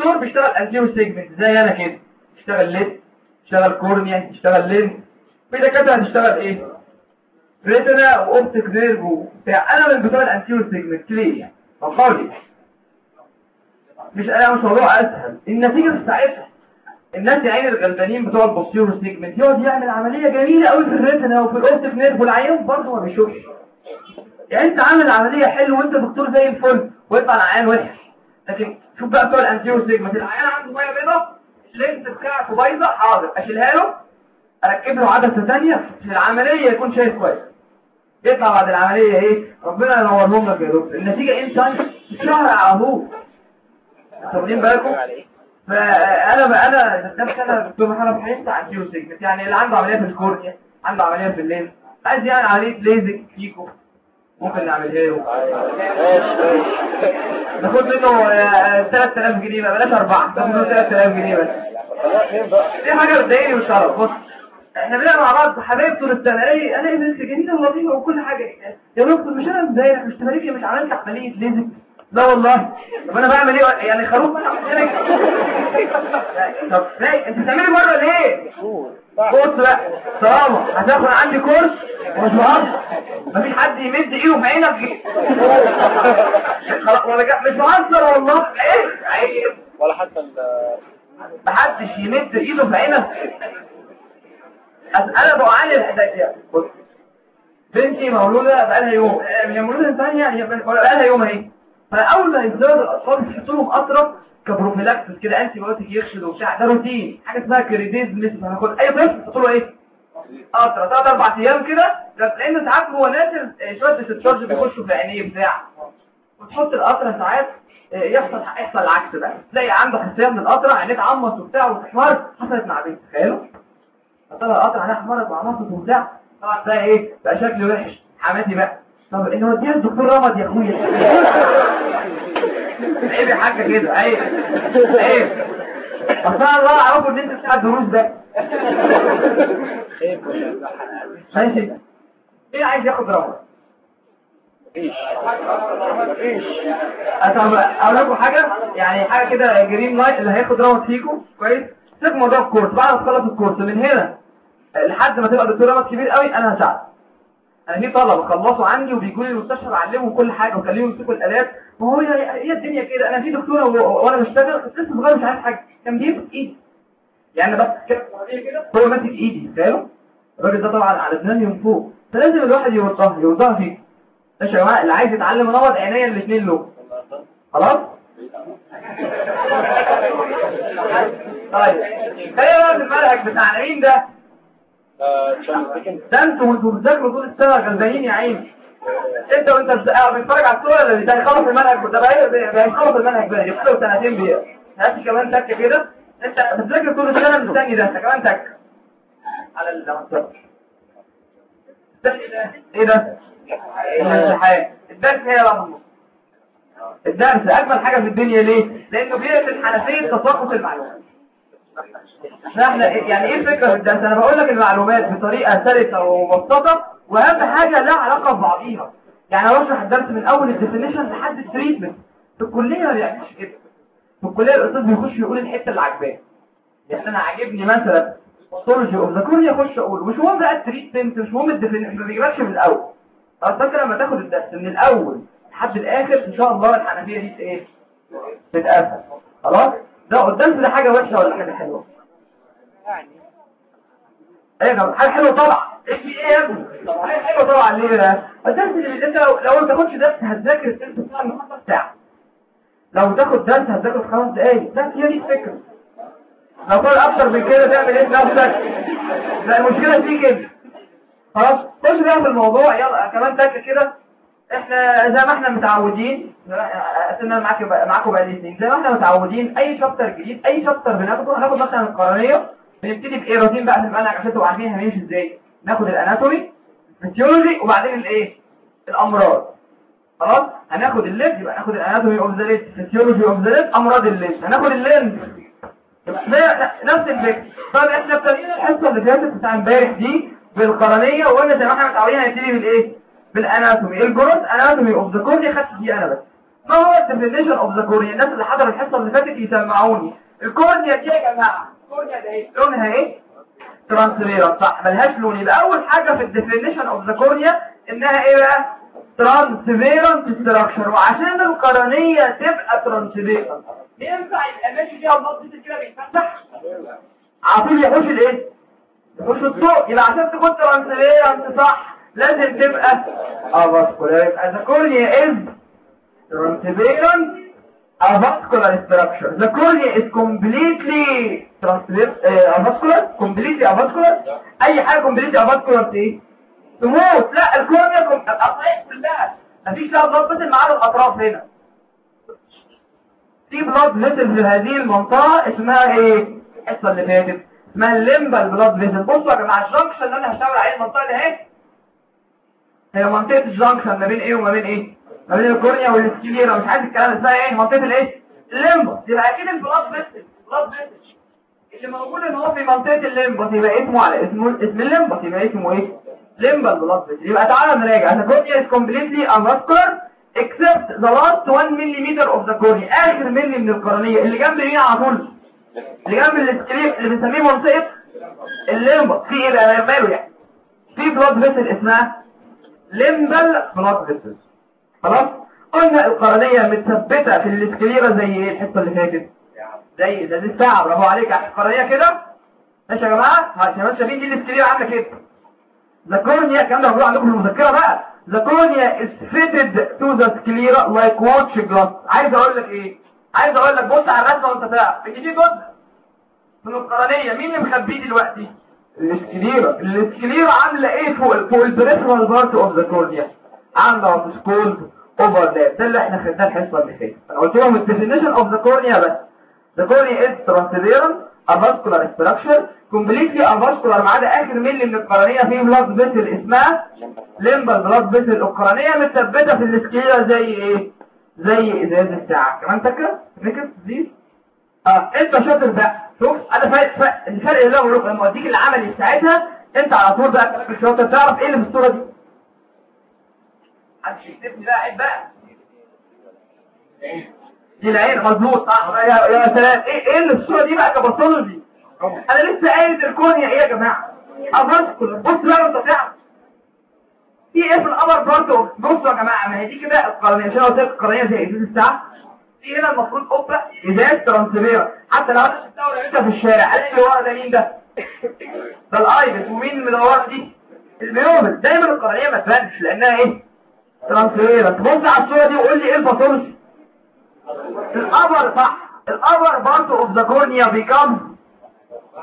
دكتور بيشتغل anterior segment زي أنا كده؟ يشتغل lid يشتغل cornea يشتغل lens في دكاترة هتشتغل إيه؟ retina و optic nerve وبتاع. أنا من بتوع ال anterior segment ليه يعني؟ طب مش أنا مش موضوع أسهل. النتيجة بتاعتها. الناس يا عين الغلبانين بتوع ال posterior segment يقعد يعمل عملية جميلة قوي في ال retina وفي ال optic nerve والعيان برضه ما بيشوفش. يعني أنت عامل عملية حلوة وأنت دكتور زي الفل ويطلع العيان وحش. لكن شوف بقى بتوع ال anterior segment العيان عنده مية بيضاء ال lens بتاعته بايظه حاضر. أشيلها له أركب له عدسة ثانية في العملية يكون شايف كويس. يطلع بعد العملية إيه؟ ربنا ينورهم لك يا دكتور. النتيجة إيه انسان شهر على طول واخدين بالكم؟ فأنا بقى أنا نفسي أنا دكتور محمد حيث anterior segment يعني اللي عنده عملية في ال cornea عنده عملية في ال lid. عايز يعني عملية ليزك phaco. ممكن نعملها له ناخد منه آه، 3000 جنيه بقى بلاش أربعة. ناخد منه 3000 جنيه بس. دي حاجة بتضايقني مش بص إحنا بنبقى مع بعض حبايب طول السنة. الاقي ألاقي بنت جميله ولطيفه وكل حاجة. يا دكتور مش أنا مزايد مش تماريكي مش عملت عمليه ليزك لا والله. طب أنا بعمل إيه؟ يعني خروف؟ أنا طب إزاي أنت بتعملي مره ليه؟ بص بقى طالما هتاخد عندي كورس ومش بهزر. مفيش حد يمد ايده في عينك. خلاص ولا جا- مش بهزر والله. إيه عيب. ولا حتى ال محدش يمد ايده في عينك. أنا بعاني الحاجات دي بص بنتي مولودة بقالها يوم. هي مولودة ثانية هي بقالها يوم اهي فأول ما يزدادوا الأطفال بيحطوا لهم قطره ك prophylaxis كده antibiotic يغسل وبتاع ده روتين. حاجة اسمها Credé's method هناخد أي طفل؟ تحط له إيه؟ قطره ثلاث أربع أيام كده ده لأن ساعات هو نازل آه، شوية ديستشارج بيخشوا في عينيه بتاع. وتحط القطره ساعات آه، يحصل يحصل العكس بقى تلاقي عنده حساسيه من القطره عينيه تعمص وبتاع وتحمر حصلت مع بنتي تخيلوا؟ طلع القطر عليها حمرت وعمصت وبتاع. طبعا ده إيه؟ بقى شكله وحش. حماتي بقى. طب ان وديها الدكتور رمض يا أخويا. عيب يا حاجة كده؟ عيب عيب اصل الله اعرفه ان انت بتاع الدروس ده. ماشي. إيه عايز ياخد رمد مفيش. مفيش. أقول لكم حاجة؟ يعني حاجة كده green light اللي هياخد رمد فيكم. كويس؟ سيب موضوع الكورس. بعد ما تخلص الكورس من هنا لحد ما تبقى دكتور كبير قوي أنا هساعدك. في طلبه خلصوا عندي وبيجوا لي المستشفى بعلمهم كل حاجة وخليهم يمسكوا الآلات. وهو هي هي الدنيا كده؟ أنا في دكتورة وأنا بشتغل لسه صغير مش عارف حاجة. كان بيمسك إيدي. يعني بس كده هو ماسك إيدي تخيلوا الراجل ده طبعا على دماغي من فوق. فلازم الواحد يوضحها يوضحها فيه. يا جماعة؟ اللي عايز يتعلم منوض عينيا الاثنين له. خلاص؟ طيب. خلينا بقى المنهج بتاعنا مين ده. ده أنتوا وانتوا بتذاكروا طول السنة غلبانين يا عيني. انت وانت بت- بتتفرج على الصورة اللي ده هيخلص المنهج ده هيخلص المنهج بقى يبقى سنتين بيه هات كمان تك كده. انت بتذاكر طول السنة مستني ده. انت كمان تك. على ال ده إيه ده؟ الامتحان. الدرس هي بقى النص. الدرس. أجمل حاجة في الدنيا ليه؟ لأنه بيقفل حنفية تساقط المعلومات. إحنا يعني إيه الفكرة في الدرس؟ أنا بقول لك المعلومات بطريقة سلسة ومبسطة وأهم حاجة لها علاقة ببعضيها. يعني أنا بشرح الدرس من أول ال definition لحد ال treatment. في الكلية ما بيعملش كده. في الكلية الأستاذ بيخش يقول الحتة اللي عاجباه. يعني أنا عاجبني مثلا pathology of the cornea اخش أقول مش مهم بقى ال treatment مش مهم ال definition ما بيجيبكش من الأول. فاكر لما تاخد الدرس من الأول لحد الآخر إن شاء الله الحنفية دي إيه تتقفل. خلاص؟ ده الدرس ده حاجة وحشة ولا حاجة حلوة؟ إيه يا جماعة؟ حاجة حلوة طبعا إيه في إيه يا ابني؟ حاجة حلوة طبعا ليه بقى؟ الدرس اللي انت لو لو ما تاخدش درس هتذاكر الثلث ساعه النهارده ساعه لو تاخد درس هتذاكر خمس دقايق. ده هي دي الفكرة. لو كان أكتر من كده تعمل إيه؟ نفسك لا المشكلة فيك انت خلاص خش بقى في الموضوع. يلا كمان تك كده. إحنا زي ما إحنا متعودين أنا معاك معاكم بقى الاثنين. زي ما إحنا متعودين أي شابتر جديد أي شابتر بناخده هناخد مثلا القرنيه بنبتدي بإيه؟ روتين بقى في المنهج عشان تبقوا عارفين هنمشي إزاي. ناخد ال anatomy ال physiology وبعدين الإيه؟ الأمراض. خلاص؟ هناخد ال lid يبقى ناخد ال anatomy of the lid physiology of the lid أمراض ال lid هناخد يبقى نفس الفكرة طب إحنا ابتدينا الحصة اللي فاتت بتاع امبارح دي بالقرنية وقلنا زي ما إحنا متعودين هنبتدي بالإيه؟ بال anatomy ال gross anatomy of the cornea خدت دي أنا بس. ما هو ال definition of the cornea الناس اللي حضروا الحصة اللي فاتت يسمعوني. ال cornea دي يا جماعة. ال cornea ده إيه؟ لونها إيه؟ transparent صح. ملهاش لون. يبقى أول حاجة في ال definition of the cornea إنها إيه بقى؟ transparent structure وعشان القرنية تبقى transparent ينفع يبقى ماشي فيها النص كده بيتفتح؟ عطيه يحوش الإيه؟ يحوش الضوء يبقى عشان تكون transparent صح. لازم تبقى the cornea is transparent avascular structure. the cornea is completely uh, avascular completely avascular أي حاجة completely avascular إيه تموت. لا ال cornea كم... الأطراف كلها. مفيش لها blood vessel ما عدا الأطراف هنا. في blood vessel في هذه المنطقة اسمها إيه؟ الحصة اللي فاتت. اسمها ال limbal blood vessel بصوا يا جماعة ال junction اللي أنا هشاور عليه المنطقة دي أهي. هي منطقه ال junction ما بين إيه وما بين إيه؟ ما بين ال cornea وال sclera مش عايز الكلام اسمها إيه؟ منطقه الايه ال limbus يبقى أكيد ال blood vessel blood vessel اللي موجود إن هو في منطقه ال limbus يبقى اسمه على اسمه اسم ال limbus يبقى اسمه إيه؟ limbal blood vessel يبقى تعالى نراجع. The cornea is completely avascular except the last 1 millimeter of the cornea. آخر ملي من القرنية اللي جنب مين على طول؟ اللي جنب ال sclera اللي بنسميه منطقة الليمبا في إيه بقى؟ ماله يعني. في blood vessel اسمها limbal blood vessel خلاص؟ قلنا القرنية متثبتة في الاسكليرا زي إيه؟ الحصة اللي فاتت. زي ده دي الساعة. برافو عليك. القرنية كده. ماشي يا جماعة. عشان شايفين دي الاسكليرا عاملة كده. The cornea كان ده عندكم في المذكرة بقى. The cornea is fitted to the sclera like watch glass عايز أقول لك إيه؟ عايز أقول لك بص على الرسمة وأنت تعرف في جزء من القرنية مين اللي مخبيه دلوقتي؟ ال sclera ال sclera عاملة إيه فوق فوق ال peripheral part of the cornea عاملة what's called overlap ده اللي إحنا خدناه الحصة اللي فاتت. أنا قلت لهم ال definition of the cornea بس. The cornea is transparent avascular structure completely avascular ما عدا آخر ملي من القرنية فيه blood vessel اسمها limbal blood vessel القرنية متثبتة في ال sclera زي إيه؟ زي إزاز الساعة. كمان فاكرة؟ فاكر؟ دي آه إنت شاطر بقى. شوف أنا فايت فرق الفرق اللي هو لما أوديك العملي ساعتها أنت على طول بقى شاطر تعرف إيه اللي في الصورة دي؟ محدش يكتبني بقى عيب بقى. دي العين مظبوط صح؟ يا سلام. إيه إيه اللي في الصورة دي بقى ك pathology أنا لسه قايل ال cornea إيه يا جماعة؟ avascular بص بقى أنت تعرف في إيه في القمر برضه؟ بصوا يا جماعة ما هي دي كده القرنية عشان قلت لك القرنية زي الساعة في هنا المفروض قبة إزاز transparent حتى لو أنا شفتها انت في الشارع قال لي ورا ده مين ده؟ ده ال iris ومين المدوره دي؟ ال pupil دايما القرنية ما تبانش لأنها إيه؟ transparent تبص على الصورة دي وقول لي إيه ال pathology ال upper صح ال upper part of the cornea become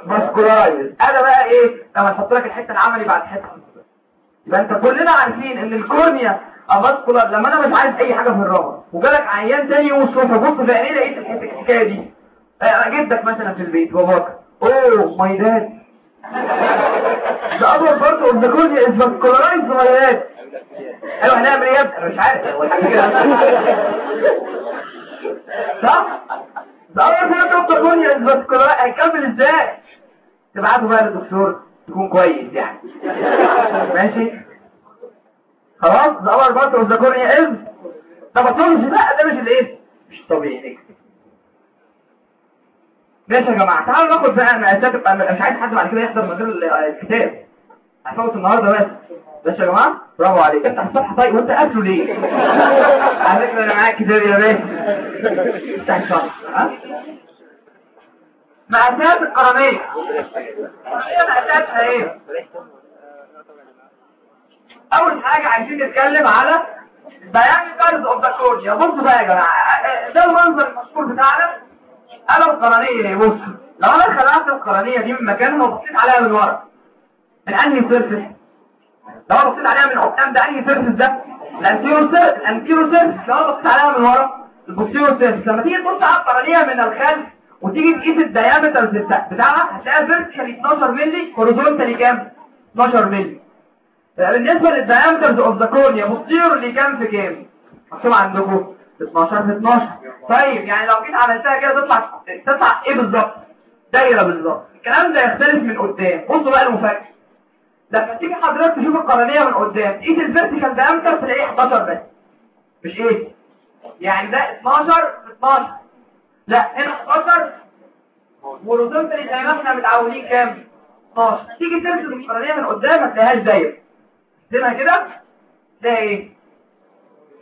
vascularized أنا بقى إيه؟ لما أحط لك الحتة العملي بعد حتة يبقى أنت كلنا عارفين إن ال cornea اماسكولار لما أنا مش عايز أي حاجة في الرمل وجالك عيان تاني يوم الصبح بص في عينيه لقيت الحكاية دي. جدك مثلا في البيت باباك أوه ماي داد ده ابر بارت اوف ذا ماسكولايز ماي داد أيوه هنعمل إيه أنا مش عارف. صح؟ ده اول حاجة دكتور كونيا الفاسكولار هيكمل إزاي؟ تبعته بقى للدكتور يكون كويس يعني. ماشي؟ خلاص ده أول part of the cornea is طب اطولش لا ده مش الايه مش طبيعي. ماشي يا جماعة تعالوا ناخد بقى مقاسات مش عايز حد بعد كده يحضر من غير الكتاب. هفوت النهارده بس. ماشي يا جماعة؟ برافو عليك. على الصفحة طيب وانت قافله ليه؟ على فكرة أنا معاك كتاب يا باشا. افتح الصفحة. ها؟ مقاسات القرنيه القرنيه مقاساتها إيه؟ أول حاجة عايزين نتكلم على diameters of the cornea بصوا بقى يا جماعة ده المنظر المشهور بتاعنا. أنا القرنيه بصوا لو أنا خلعت القرنية دي من مكانها وبصيت عليها من ورا من أنهي surface لو أنا بصيت عليها من قدام ده أنهي surface ده؟ ال anterior surface ال anterior surface لو أنا بصيت عليها من ورا ال posterior surface لما تيجي تبص على القرنية من الخلف وتيجي تقيس ال diameter بتاعها هتلاقيها vertically 12 مللي horizontally كام؟ 12 مللي بالنسبة لل diameters of the cornea posteriorly كام في كام؟ مكتوب عندكم. 12 في 12 طيب يعني لو جيت عملتها كده تطلع تطلع إيه بالظبط؟ دايرة بالظبط. الكلام ده يختلف من قدام. بصوا بقى المفاجأة. لما تيجي حضرتك تشوف القرنية من قدام تقيس ال vertical diameter تلاقيه 11 بس؟ مش إيه؟ يعني ده 12 في 12 لا هنا 11 ورسومتني زي ما إحنا متعودين كام؟ 12 تيجي ترسم القرنية من قدام ما تلاقيهاش دايرة. ترسمها كده؟ تلاقي إيه؟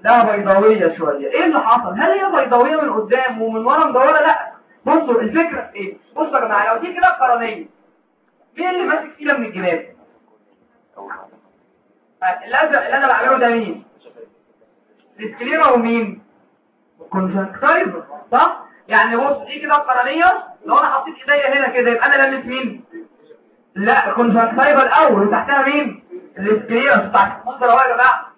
لا بيضاوية شوية. إيه اللي حصل؟ هل هي بيضاوية من قدام ومن ورا مدورة؟ لا. بصوا الفكرة في إيه؟ بصوا يا جماعة لو دي كده القرنيه مين اللي ماسك فيها من الجناب الازرق اللي أنا بعمله ده مين؟ ال sclera ومين؟ ال conjunctiva صح؟ يعني بص دي كده القرنيه لو أنا حطيت إيديا هنا كده يبقى أنا لمس مين؟ لا ال conjunctiva الأول وتحتها مين؟ ال sclera بتاعت بصوا يا جماعة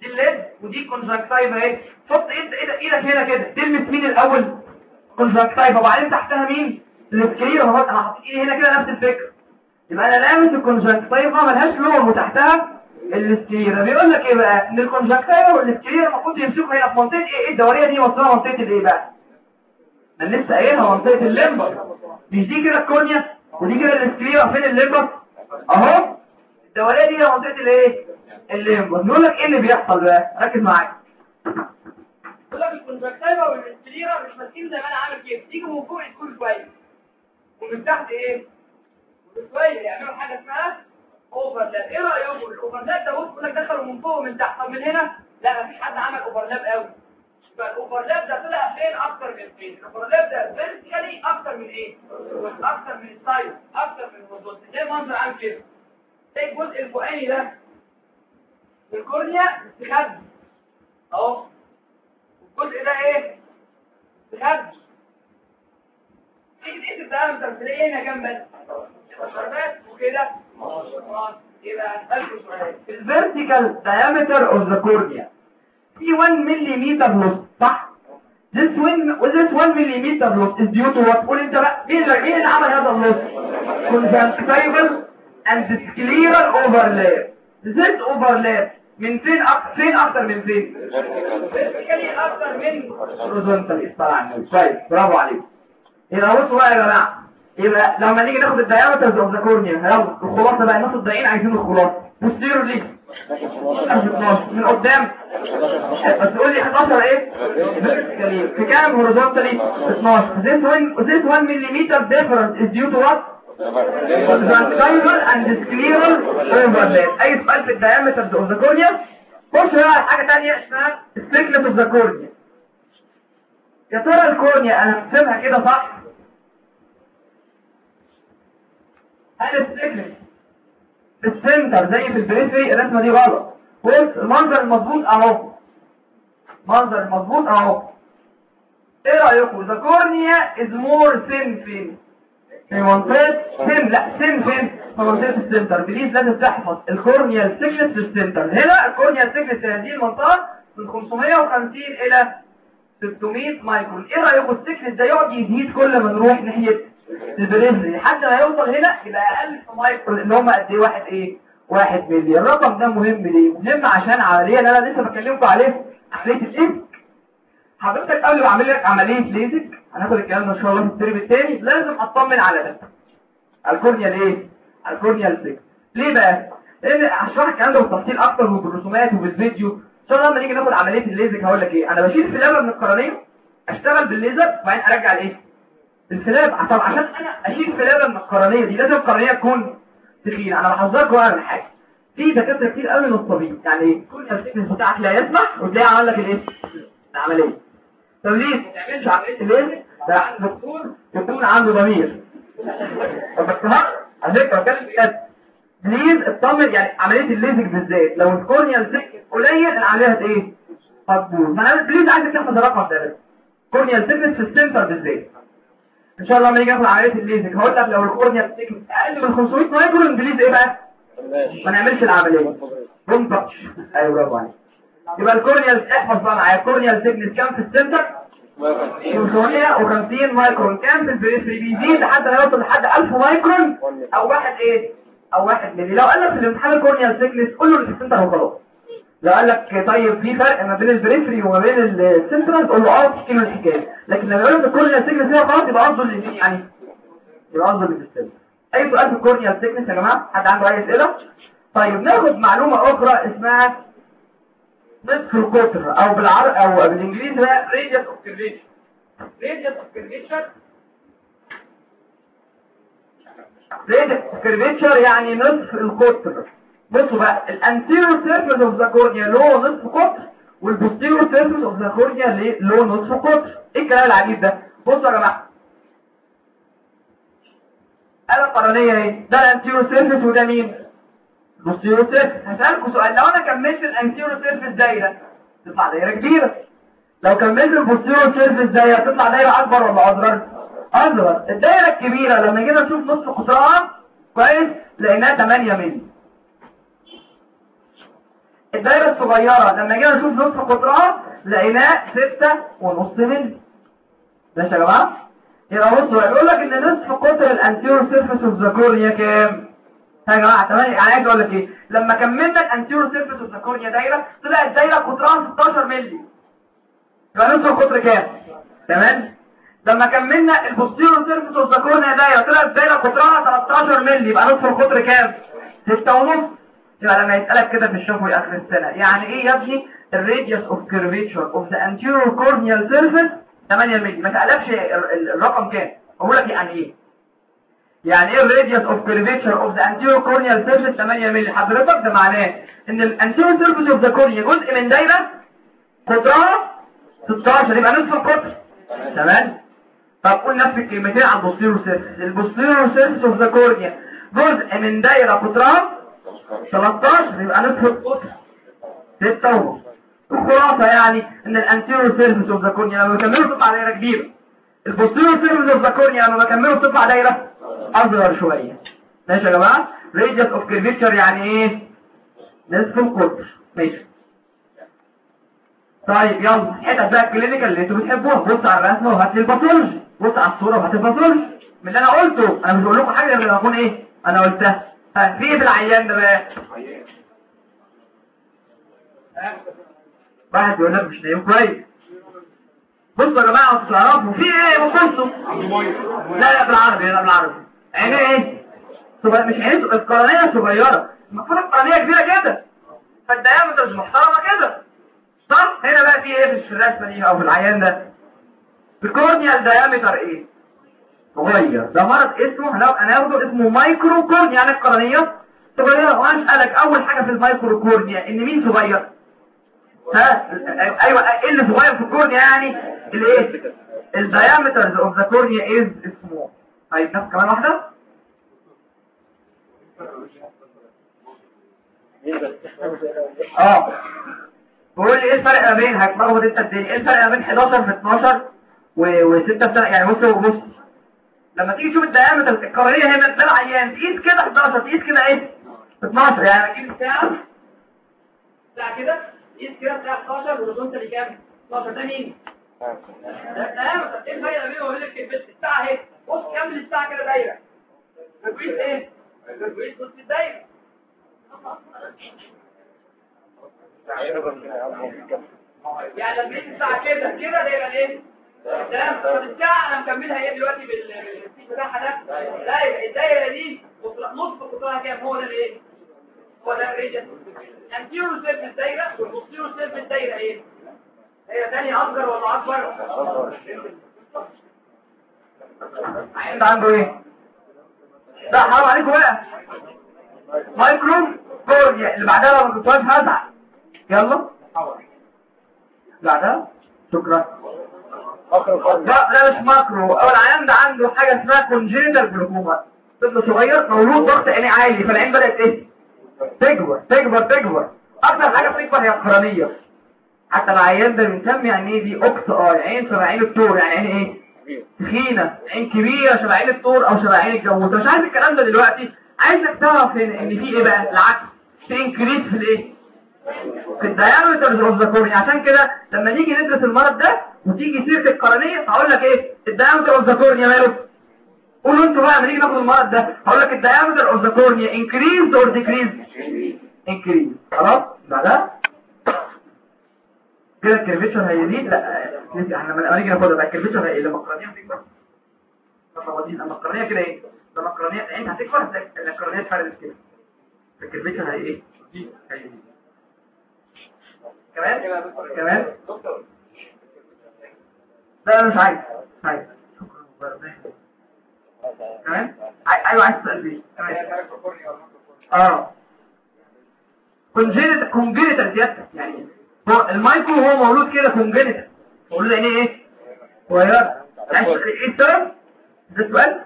دي ال lid ودي ال conjunctiva اهي حط ايد إيدك هنا كده تلمس مين الأول conjunctiva وبعدين تحتها مين ال sclera اهو أنا حطيت ايدي هنا كده نفس الفكرة يبقى أنا لامس ال conjunctiva ملهاش لون وتحتها ال sclera بيقول لك إيه بقى ان ال conjunctiva وال sclera المفروض يمسكوا هنا في منطقه إيه الدوريه دي وصلها منطقه الايه بقى أنا لسه قايلها منطقه ال limbus مش دي كده ال cornea ودي كده ال sclera فين ال limbus أهو. الدوريه دي منطقه الايه ال limbus بيقول لك إيه اللي بيحصل بقى ركز معايا. بيقول لك ال conjunctiva وال sclera مش ماسكين زي ما أنا عامل كده. تيجي من فوق تكون كويس ومن تحت إيه؟ شوية. يعملوا حاجة اسمها overlap إيه رأيكم؟ ال overlap ده بص يقول لك دخلوا من فوق ومن تحت. طب من هنا؟ لا مفيش حد عمل overlap قوي يبقى ال overlap ده طلع فين أكتر من فين؟ ال overlap ده vertically أكتر من إيه؟ أكتر من ال side أكتر من ال horizontal زي منظر عامل كده. زي الجزء الفوقاني ده. ال cornea استخبي أهو. الجزء ده إيه؟ استخبي تيجي تقيس الدايمتر تلاقيه هنا جنب بس وكده. يبقى هسألكوا سؤال الفيرتيكال diameter of the cornea. في 1 ملم loss صح؟ This one, this 1 ملم loss is due to what? قول انت بقى مين مين اللي عمل هذا اللوس؟ conjunctival and scleral overlap This overlap من فين أكتر فين أكتر من فين؟ vertically أكتر من horizontal طبعا كويس برافو عليك يبقى بصوا بقى يا جماعة يبقى لما نيجي ناخد ال diameters of the cornea يلا الخلاصة بقى الناس الضايقين عايزين الخلاصة posteriorly 12 من قدام. بس تقول لي 11 إيه. في كام horizontally 12 this one this 1 millimeter difference is due to what? Conjunctival and scleral أي سؤال في ال diameters of the cornea خش بقى حاجة ثانية اسمها thickness of the cornea يا ترى ال cornea أنا هرسمها كده صح؟ هل ال thickness في ال center زي في ال periphery الرسمه دي غلط المنظر المظبوط أهو. منظر المظبوط أهو. إيه رأيكم؟ the cornea is more thin فين في منطقه thin لا thin فين في منطقه ال center please لازم تحفظ. ال cornea ال thickness في ال center هنا ال cornea ال thickness في هذه المنطقة من 550 إلى 600 مايكرون. إيه رأيكم؟ ال thickness ده يقعد يزيد كل ما نروح ناحية ال periphery لحد ما يوصل هنا يبقى أقل في مايكرون اللي هم قد إيه واحد إيه؟ واحد ملي الرقم ده مهم ليه؟ مهم عشان عملية اللي أنا لسه بكلمكم عليه عملية الليزك حضرتك قبل ما أعمل لك عملية ليزك هناخد الكلام ده إن شاء الله في الترم الثاني لازم أطمن على ده. ال cornea ليه ال cornea ال thickness ليه بقى؟ لأن هشرح الكلام ده بالتفصيل أكتر وبالرسومات وبالفيديو. إن شاء الله لما نيجي ناخد عملية الليزك هقول لك إيه؟ أنا بشيل فلابه من القرنية أشتغل بالليزر وبعدين أرجع الايه ال flap طب عشان أنا أشيل فلابه من القرنية دي لازم القرنية تكون تخينه أنا بحذركم أنا من حاجة. في دكاترة كتير قوي نصابين يعني كل ال thickness بتاعك لا يسمح وتلاقي عمل لك الإيه؟ العملية. طب ليه؟ ما تعملش عملية الليزر ده دكتور يكون عنده ضمير. ها على فكره بتكلم بجد please اطمن يعني عملية الليزك بالذات. لو ال corneal thickness قليل العملية إيه هتبوظ فانا please عايزك تحفظ الرقم ده corneal thickness في ال center بالذات. إن شاء الله لما نيجي ناخد عمليه الليزك هقول لك لو ال corneal thickness أقل من 500 micron please إيه بقى؟ ما نعملش العملية. room touch أيوه برافو عليك. يبقى ال cornea إحفظ بقى معايا. ال corneal thickness كام في ال center؟ 550 مايكرون. كام في ال periphery بيزيد لحد ما يوصل لحد 1000 مايكرون. أو واحد إيه؟ أو واحد ملي لو قال لك في الامتحان ال corneal thickness قول له اللي في ال center وخلاص. لو قال لك طيب في فرق ما بين ال periphery وما بين السنترال قول له آه تحكي له الحكاية لكن لما يقول لك ال corneal thickness هو خلاص يبقى قصده اللي يعني يبقى قصده ال center أي سؤال في ال corneal thickness يا جماعة؟ حد عنده أي أسئلة؟ طيب ناخد معلومة أخرى اسمها نصف القطر أو بالعربي أو بالإنجليزي بقى radius of curvature. radius of curvature radius of curvature يعني نصف القطر. بصوا بقى ال anterior surface of the cornea له نصف قطر وال posterior surface of the cornea له نصف قطر إيه الكلام العجيب ده؟ بصوا يا جماعة. أنا القرنية اهي ده ال anterior surface وده مين؟ ال posterior surface هسألكم سؤال. لو أنا كملت ال anterior surface دايره تطلع دايرة كبيرة. لو كملت ال posterior surface دايره تطلع دايرة أكبر ولا أصغر؟ أصغر. الدايرة الكبيرة لما جينا نشوف نصف قطرها كويس لقيناها 8 مللي. الدايره الصغيرة. لما جينا نشوف نصف قطرها لقيناه 6 ونص مللي. ماشي يا جماعة يبقى بصوا يقول لك إن نصف قطر ال anterior surface of the cornea كام؟ يا جماعة تمام أنا عايز أقول لك إيه؟ لما كملنا ال anterior surface of the cornea دايرة طلعت دايره قطرها 16 مللي. يبقى نصف القطر كام؟ تمام؟ لما كملنا ال posterior surface of the cornea دايرة طلعت دايره قطرها 13 مللي. يبقى نصف القطر كام؟ 6 ونص. يبقى لما يسالك كده في الشفوي اخر السنة. يعني إيه يا ابني؟ ال radius of curvature of the anterior corneal surface 8 مللي. ما تقلبش الرقم كام؟ أقول لك يعني إيه. يعني إيه ال radius of curvature of the anterior corneal surface 8 مللي؟ حضرتك ده معناه إن ال anterior surface of the cornea جزء من دايرة قطرها 16 يبقى نصف القطر. تمام؟ طب قول نفس الكلمتين على ال posterior surface ال posterior surface of the cornea جزء من دايرة قطرها 13 يبقى القطر 6 ونص الخلاصة يعني إن ال anterior surface of the cornea لما بكمله تطلع دايرة كبيرة. ال posterior surface of the cornea لما بكمله تطلع دايرة أصغر شوية. ماشي يا جماعة؟ radius of curvature يعني إيه؟ نصف القطر. ماشي. طيب يلا. حتت بقى ال clinical اللي أنتوا بتحبوها. بص على الرسمة وهات لي ال pathology. بص على الصورة وهات ال pathology. من اللي أنا قلته أنا مش بقول لكم حاجة غير اكون إيه؟ أنا قلتها. ها في العيان ده بقى. واحد يقول لك مش نايم كويس. بصوا يا جماعة أنتوا تعرفوا في إيه؟ بصوا لا لا بالعربي لا بالعربي. عينيه إيه؟ مش عينيه القرنيه صغيرة. المفروض القرنيه كبيرة كده. فالديامتر مش محترمة كده. صح؟ هنا بقى في إيه؟ في الرسمه دي أو في العيان ده. ال corneal diameter إيه؟ صغير ده مرض اسمه لو هناخده اسمه micro cornea يعني القرنية. صغيره وأنا اسالك أول حاجة في ال micro cornea إن مين صغير؟ ها؟ أيوه إيه اللي صغير في ال cornea يعني الايه ال diameter of the cornea is small طيب نفس كمان واحدة؟ آه. بقول لي إيه الفرق ما بين هتلخبط انت الدنيا إيه الفرق ما بين 11 في 12 و6 في 7 يعني بص بص. لما تيجي تشوف ال diameter القرنيه هنا ده العيان تقيس كده 11 تقيس كده إيه؟ 12 يعني أجيب الساعة الساعة كده. تقيس كده الساعة 11 وال horizontal كام 12 ده مين؟ ده ال diameter إيه الفرق بينه وبين الساعة أهي. بص كمل الساعة كده دايرة؟ تقيس إيه؟ تقيس نص الدايرة. يعني لما تيجي الساعة كده كده ده يبقى إيه تمام. طب الساعة أنا مكملها إيه دلوقتي بالسيت بتاعها ده لا الدايرة دي نص قطرها كام؟ هو ده الايه هو ده الريجن انتيرو سيرف الدايرة والبوستيرو سيرف الدايرة إيه؟ هي ثانية اصغر ولا أكبر؟ عند عنده إيه؟ لا حرام عليكم بقى. مايكرو cornea اللي بعدها لما كنت واقف هزعل. يلا. بعدها؟ شكرا. لا لا مش macro. أول عيان ده عنده حاجة اسمها congenital glaucoma طفل صغير مولود ضغط عينيه عالي فالعين بدأت إيه؟ تكبر تكبر تكبر. أكتر حاجة بتكبر هي القرنية. حتى العيان ده بنسمي يعني إيه دي ox eye عين شبه عين الثور يعني عين إيه؟ تخينة. عين كبيرة شبه عين الثور أو شبه عين الجاموسه مش عايز الكلام ده دلوقتي. عايزك تعرف ان في إيه بقى؟ العكس. في increase في الإيه؟ في ال diameter of the cornea عشان كده لما نيجي ندرس المرض ده وتيجي سيره القرنية هقول لك إيه؟ ال diameter of the cornea ماله. قولوا أنتوا بقى لما نيجي ناخد المرض ده هقول لك ال diameter of the cornea increase or decrease increase خلاص؟ بعدها؟ كده ال curvature هيزيد لا إحنا لما نيجي ناخدها بقى ال curvature هي لما القرنيه هتكبر. لما القرنية كده إيه؟ لما القرنية انت هتكبر؟ القرنية اتفردت كده. ال curvature هي إيه؟ هيزيد كمان؟ كمان؟ لا أنا مش عايز عايز كمان عاي- أيوه عايز فيه تمام آه congenital congenital زيادة يعني هو المايكرو هو مولود كده congenital مولود عينيه إيه صغيره إيه السبب ده السؤال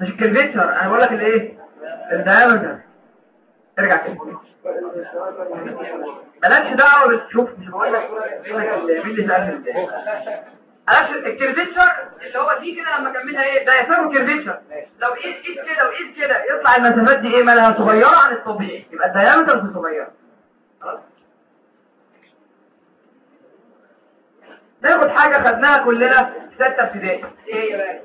مش ال curvature أنا بقول لك الايه ال diameter ارجع كده مالكش دعوة بتشوف مش بقول لك مين اللي سألني عارف ال curvature اللي هو دي كده لما اكملها إيه؟ ده يسمى curvature لو قيس قيس كده وقيس كده يطلع المسافات دي إيه؟ مالها صغيرة عن الطبيعي. يبقى ال diameter صغيرة. ناخد حاجة خدناها كلنا في ستة ابتدائي. إيه؟ يا باشا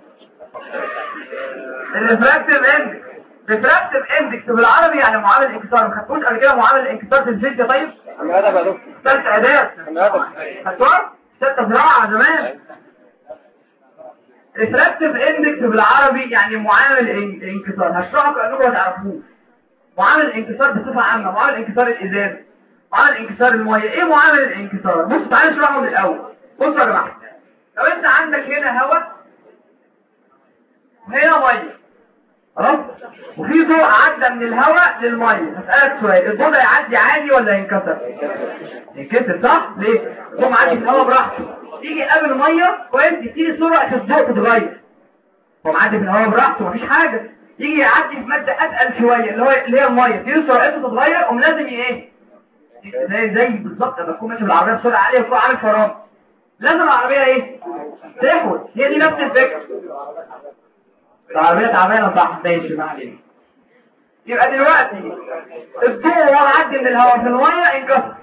ال refractive index refractive index بالعربي يعني معامل الانكسار ما خدتوش قبل كده معامل الانكسار في الفيزياء طيب؟ أنا هذا بقى ثالث أنا هذا خدتوها ستة زراعة زمان. refractive index بالعربي يعني معامل الان- الانكسار هشرحه كأنكم ما تعرفوش. معامل الانكسار بصفة عامة. معامل انكسار الازاز معامل انكسار المية إيه معامل الانكسار؟ بص تعالى نشرحه من الأول. بصوا يا جماعة. لو أنت عندك هنا هواء هنا مية خلاص؟ وفي ضوء عدى من الهواء للمية. هسألك سؤال الضوء ده يعدي عادي ولا ينكسر؟ ينكسر صح؟ ليه؟ الضوء معدي في الهواء براحته يجي قبل ميه كويس يبتدي سرعة الضوء تتغير. هو معدي في الهواء براحته مفيش حاجة. يجي يعدي في مادة أتقل شوية اللي هو اللي هي المية. تبتدي سرعته تتغير قوم لازم إيه؟ زي زي بالظبط لما تكون ماشي بالعربية بسرعة عالية وتكون عامل فرامل. لازم العربية إيه؟ تحول هي دي نفس الفكرة. العربيه تعبانه صح ماشي ما يبقى دلوقتي الضوء وهو معدي من الهواء في المية انكسر.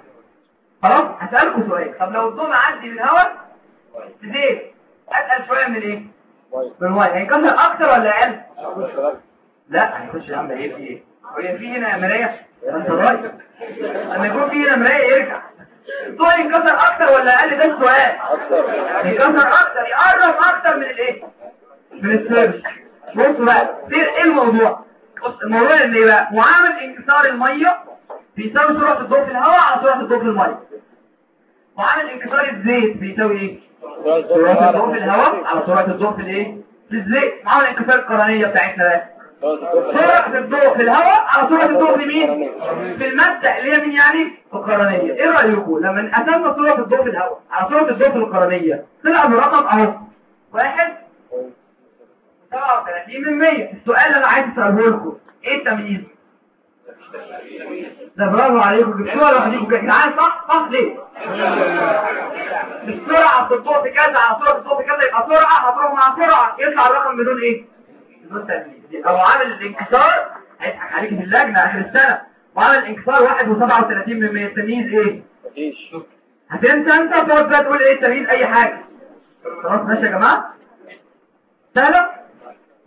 خلاص هسألكوا سؤال. طب لو الضوء معدي من الهواء زيت. اتقل شوية من إيه؟ من الميه هينكسر أكتر ولا أقل؟ لا هيخش عم. إيه في إيه؟ هي في هنا مراية. أنت رايح لما يكون في هنا مراية يرجع. الضوء ينكسر أكتر ولا أقل؟ ده السؤال. ينكسر أكتر يقرب أكتر من الإيه؟ من السيرش بصوا بقى إيه الموضوع؟ بص الموضوع اللي بقى معامل انكسار المية بيساوي سرعة الضوء في الهواء على سرعة الضوء في المية. معامل انكسار الزيت بيساوي إيه؟ سرعة الضوء في الهواء على سرعة الضوء في الإيه؟ في الزيت. معامل انكسار القرنية بتاعتنا بقى. سرعة الضوء في الهواء على سرعة الضوء في مين؟ في المادة اللي هي مين يعني؟ القرنية. إيه رأيكم؟ لما قسمنا سرعة الضوء في الهواء على سرعة الضوء في القرنية طلع برقم أهو. واحد 37 من 100 السؤال اللي أنا عايز أسأله لكم إيه التمييز؟ ده برافو عليكم جبتوها لوحديكم كده. جدعان صح؟ صح ليه؟ السرعة في كذا على سرعة في كذا يبقى سرعة هتروح مع سرعة. يطلع الرقم بدون إيه؟ بدون تمييز. أو عامل الانكسار؟ هيضحك عليك في اللجنه آخر السنة. وعامل الانكسار 1 و37 من 100 التمييز إيه؟ مفيش. هتنسى أنت تقعد بقى تقول إيه التمييز؟ أي حاجة. خلاص ماشي يا جماعة. سهلة؟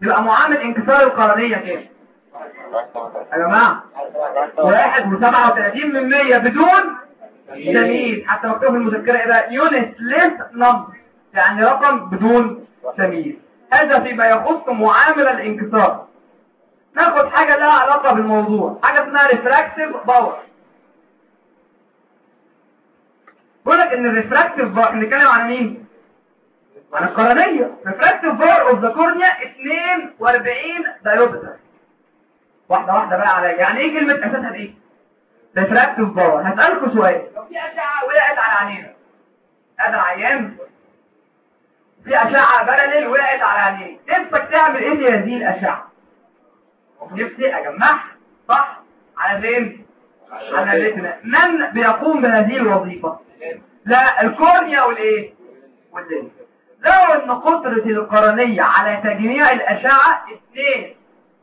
يبقى معامل انكسار القرنيه كده يا جماعة واحد وسبعة وثلاثين من مية بدون تمييز. حتى مكتوب في المذكرة إيه بقى؟ unitless number يعني رقم بدون تمييز. هذا فيما يخص معامل الانكسار. ناخد حاجة لها علاقة بالموضوع. حاجة اسمها refractive power بقول لك ان ال refractive power بنتكلم عن مين؟ عن القرنية. refractive power of the cornea 42 diopter واحدة واحدة بقى عليا. يعني إيه كلمة أساسها إيه refractive power هسألكم سؤال. لو في أشعة وقعت على عينينا. هذا عيان في أشعة parallel وقعت على عينيه نفسك تعمل إيه هذه الأشعة؟ نفسي أجمعها. صح. على فين؟ على ال retina مين بيقوم بهذه الوظيفة؟ لا ال cornea والإيه؟ والليل لو أن قدرة القرنية على تجميع الأشعة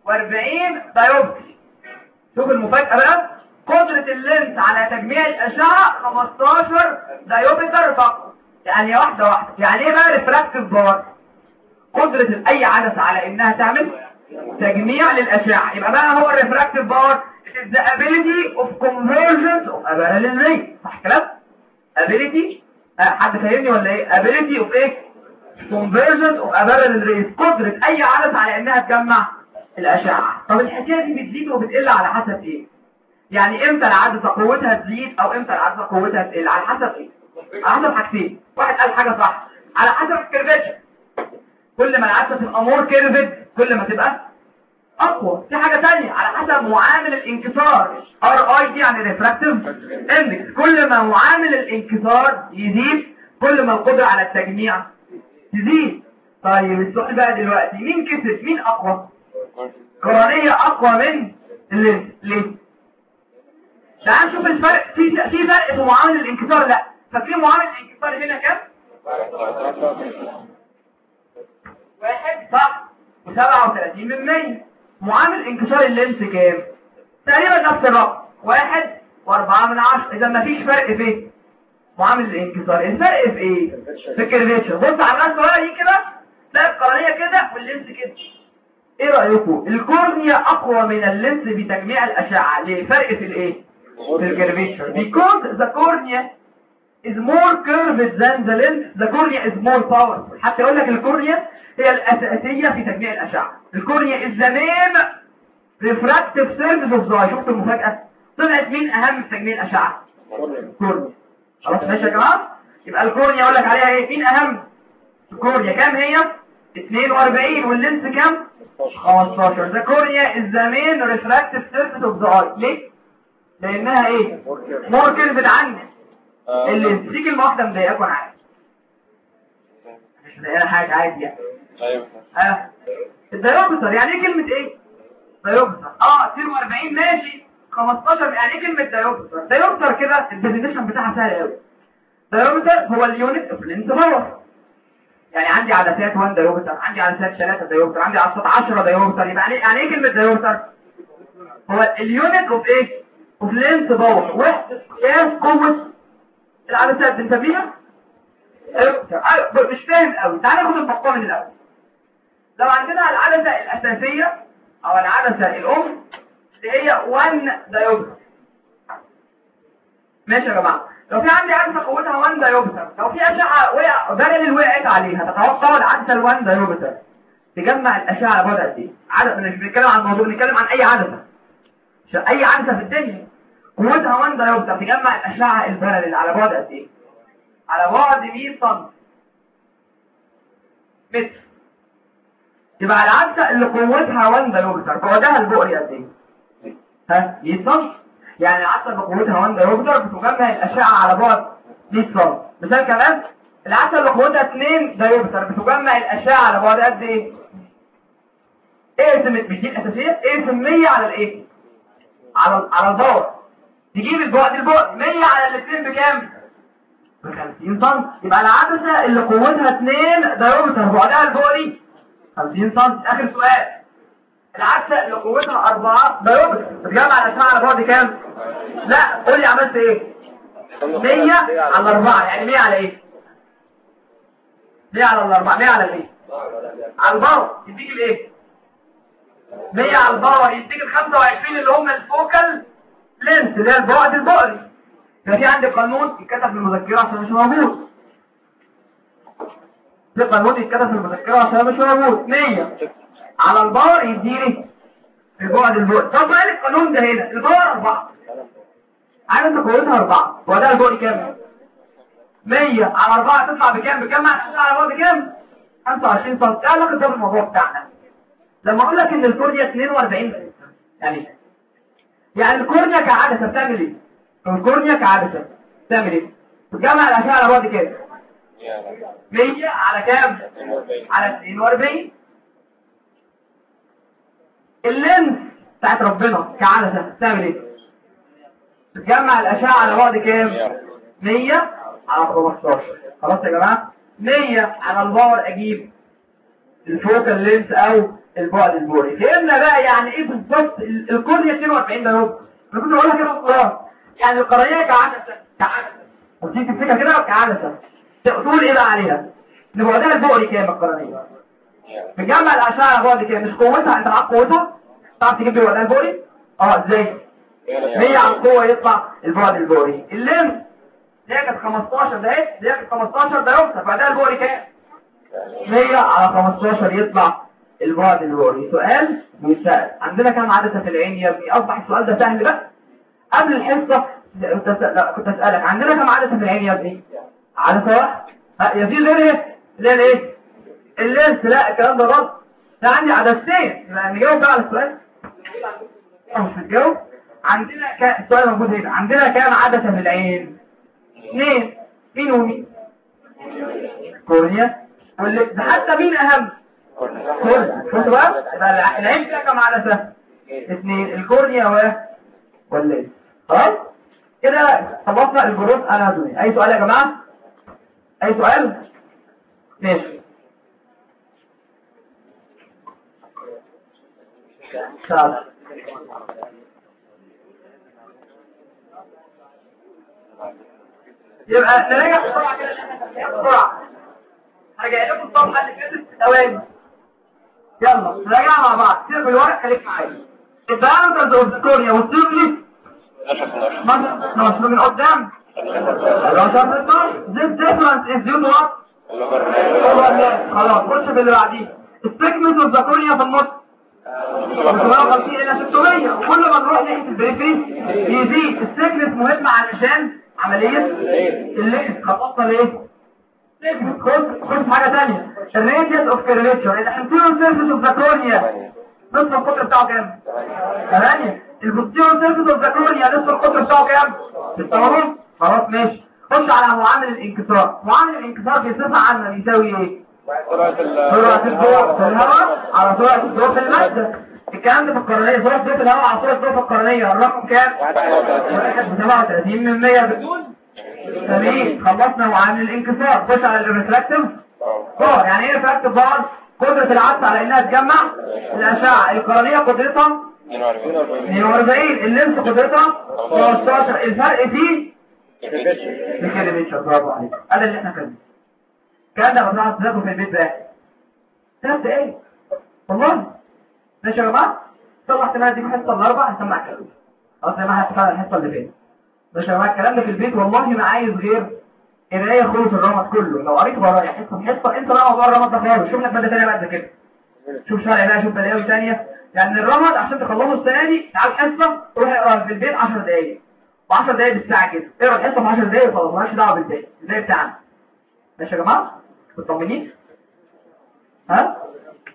42 diopter شوف المفاجأة بقى. قدرة ال lens على تجميع الأشعة 15 diopter فقط. يعني واحدة واحدة. يعني إيه بقى refractive power قدرة اي عدسة على إنها تعمل تجميع للأشعة. يبقى بقى هو ال refractive power it is the ability of convergence of a parallel ray صح كلام؟ Ability. أه حد فاهمني ولا إيه؟ Ability of إيه؟ Convergence of a parallel ray قدرة أي عدسة على إنها تجمع الأشعة. طب الحكاية دي بتزيد وبتقل على حسب إيه؟ يعني إمتى العدسه قوتها تزيد أو إمتى العدسه قوتها تقل؟ على حسب إيه؟ على حسب حاجتين. واحد قال حاجة صح. على حسب ال curvature كل ما العدسه تبقى more curved كل ما تبقى أقوى. في حاجة ثانية على حسب معامل الانكسار. R I دي يعني refractive index كل ما معامل الانكسار يزيد كل ما القدرة على التجميع تزيد. طيب السؤال بقى دلوقتي مين كسب؟ مين أقوى؟ القرنية أقوى من ال lens ليه تعال نشوف الفرق. في في فرق في معامل الانكسار لا. ففي معامل الانكسار هنا كام؟ واحد. صح. وسبعة وثلاثين من مية. معامل انكسار ال lens كام؟ تقريبا نفس الرقم. واحد وأربعة من عشرة. إذا مفيش فرق في معامل الانكسار الفرق في إيه؟ في ال curvature بص على الناس الصغيره دي كده تلاقي القرنية كده وال lens كده. إيه رأيكم؟ ال cornea أقوى من ال lens بتجميع الأشعة. ليه فرق في الإيه؟ في ال curvature because the cornea is more curved than the lens. The cornea is more powerful. حتى يقول لك ال cornea هي الأساسية في تجميع الأشعة. ال cornea is the main refractive surface of the eye. شفتوا المفاجأة؟ طلعت مين أهم في تجميع الأشعة؟ ال cornea. خلاص ماشي يا جماعة؟ يبقى ال cornea أقول لك عليها إيه؟ مين أهم؟ ال cornea. كام هي؟ 42 وال lens كام؟ 15 the cornea is the main refractive surface of the eye ليه؟ لأنها إيه؟ more curved عن ال lens دي كلمه واحدة مضايقاك وأنا عارف مش مضايقها حاجة عادي يعني. أيوه. ها؟ ال diopter يعني إيه كلمة إيه؟ diopter آه 42 ماشي. 15 يعني إيه كلمة diopter diopter كده ال definition بتاعها سهل قوي. diopter هو ال unit of power يعني عندي عدسات 1 diopter عندي عدسات 3 diopter عندي عدسات 10 diopter يبقى يعني يعني إيه كلمة diopter هو ال unit of إيه؟ of lens power وحده قياس قوة العدسات. بنسميها أيوة، مش فاهم قوي. تعال ناخد المقام من الأول. لو عندنا العدسة الأساسية أو العدسة الأم اللي هي 1 دايوبتر ماشي يا جماعة؟ لو في عندي عدسه قوتها 1 دايوبتر لو في أشعة وقع بارل وقعت عليها. تتوقع العدسه ال 1 دايوبتر تجمع الأشعة على بعد قد إيه؟ عدسه مش بنتكلم عن موضوع بنتكلم عن أي عدسة. عشان أي عدسة في الدنيا. قوتها 1 دايوبتر تجمع الأشعة البارل على بعد قد إيه؟ على بعد 100 سم. متر. يبقى العدسة اللي قوتها 1 diopter بعدها البؤري قد إيه؟ ها 100 سم يعني العدسه بقوتها 1 diopter بتجمع الاشعه على بعد 100 سم مثال كمان العدسه اللي قوتها 2 diopter بتجمع الاشعه على بعد قد إيه؟ مش دي الأساسية اقسم 100 على الإيه؟ على على ال power تجيب البعد البعد 100 على الاثنين بكام؟ ب 50 سم. يبقى العدسة اللي قوتها 2 diopter بعدها البؤري 50 سم. آخر سؤال. العدسه اللي قوتها 4 diopter بتجمع الاشعه على بعد كام؟ لا قول لي عملت إيه؟ 100 على 4 يعني 100 على إيه؟ 100 على الأربعة 100 على الايه على ال power. يديك الإيه؟ 100 على ال power. يديك ال 25 اللي هم ال focal length اللي هي البعد يبقى في عندي قانون يتكتب في المذكرة عشان مش موجود. في قانون يتكتب في المذكرة عشان مش موجود 100 على ال power يديني البعد البؤري طب ما قال القانون ده هنا. ال power 4 عارف قوتها 4 هو ده البؤري كام 100 على 4 تطلع بكام؟ بكام؟ على بعد كام 25 سم إيه علاقه ده بالموضوع بتاعنا. لما أقول لك إن الكورنيا 42 يعني يعني الكورنيا كعدسه بتعمل إيه؟ الكورنيا كعدسه بتعمل إيه؟ بتجمع الاشعه على بعد كام 100 على كام؟ على 42 اللينس بتاعت ربنا كعدسه بتعمل إيه؟ بتجمع الأشعة على بعد كام؟ 100 على 15 خلاص يا جماعة؟ 100 على ال power أجيب ال focal length أو البعد البؤري. فهمنا بقى يعني إيه بالظبط؟ ال- ال cornea 42 ده اهو أنا كنت بقولها كده خلاص يعني القرنيه كعدسه كعدسه وتيجي تمسكها كده كعدسه تقول إيه بقى عليها ان بعدها البؤري كام القرنيه بتجمع الاشعه بعد كام مش قوتها أنت معاك قوتها تعرف تجيب بعدها البؤري؟ آه إزاي 100 على القوه يطلع البعد البؤري. اللينس دي كانت 15 ده دي كانت 15 ده يوصل بعدها البؤري كام 100 على 15 يطلع البعد البؤري. سؤال بيسأل عندنا كام عدسة في العين يا ابني؟ أصبح السؤال ده سهل بقى قبل الحصة كنت أسألك عندنا كم عدسة في العين يا ابني؟ ها، يا في غير إيه اللي هي الايه لا الكلام ده غلط. ده عندي عدستين يبقى نجاوب بقى على السؤال. مش هتجاوب عندنا كام السؤال موجود هنا. عندنا كام عدسة في العين؟ اثنين مين ومين؟ كورنيا. واللي ده حتى مين أهم؟ كورنيا. شفتوا بقى؟ يبقى الع- العين فيها كام عدسة اثنين الكورنيا و والليل. خلاص؟ كده خلصنا الجروس اناتومي أي سؤال يا جماعة؟ اي سؤال ماشي تعال يبقى كده بسرعة هرجع لكم الصفحه اللي فاتت في ثواني يلا نراجع مع بعض سيب الورق خليك معايا ال diameters of ال cornea والسيرفلي مثلا نوصل من قدام this difference is due to what خلاص خش في اللي بعديه ال thickness of في النص 750 إلى 600 وكل ما نروح ناحيه ال periphery يزيد السيجمنت مهم علشان عمليه الليزك خلصنا ليه سيجمنت خش خش حاجة ثانية ال radius of curvature ال anterior surface of the نصف القطر بتاعه كام 8 ال posterior surface of the نصف القطر بتاعه كام 6 ونص خلاص ماشي. خش على معامل الانكسار. معامل الانكسار في صفه عامه بيساوي إيه؟ سرعة الضوء. في الهواء على سرعة الضوء في المادة. الكلام ده في القرنية. سرعة الضوء في الهواء على سرعة الضوء في القرنية. الرقم كام؟ واحد بسبعة وثلاثين من مية بدون تمام خلصنا معامل الانكسار. خش على ال refractive آه. يعني إيه refractive power قدرة العدسة على إنها تجمع الأشعة. القرنية قدرتها 42 ال lens قدرتها 15 الفرق فيه الكيلومتر برافو عليك. اللي إحنا كنا الكلام ده بنقعد تذاكره في البيت بقى. ثلاث دقايق والله. ماشي يا جماعة؟ طبعا احتمال دي حصة الاربع هسمع الكلام خلاص يا جماعة هتفعل الحصة اللي فاتت ماشي يا جماعة الكلام ده في البيت والله ما عايز غير قراية خلص الرمض كله. لو قريت ورايا حصة حصة. انت بقى موضوع الرمض ده خالص شوف لك ماده ثانية بعد كده. شوف شرع بقى شوف بلاوي ثانية يعني الرمض عشان تخلصه السنة دي تعال حصة روح اقرا في البيت 10 دقايق. و10 دقايق بالساعة كده. اقرا الحصة في 10 دقايق خلاص مالكش دعوة بالباقي. الباقي بتاعنا ماشي يا جماعة؟ مطمنين؟ ها؟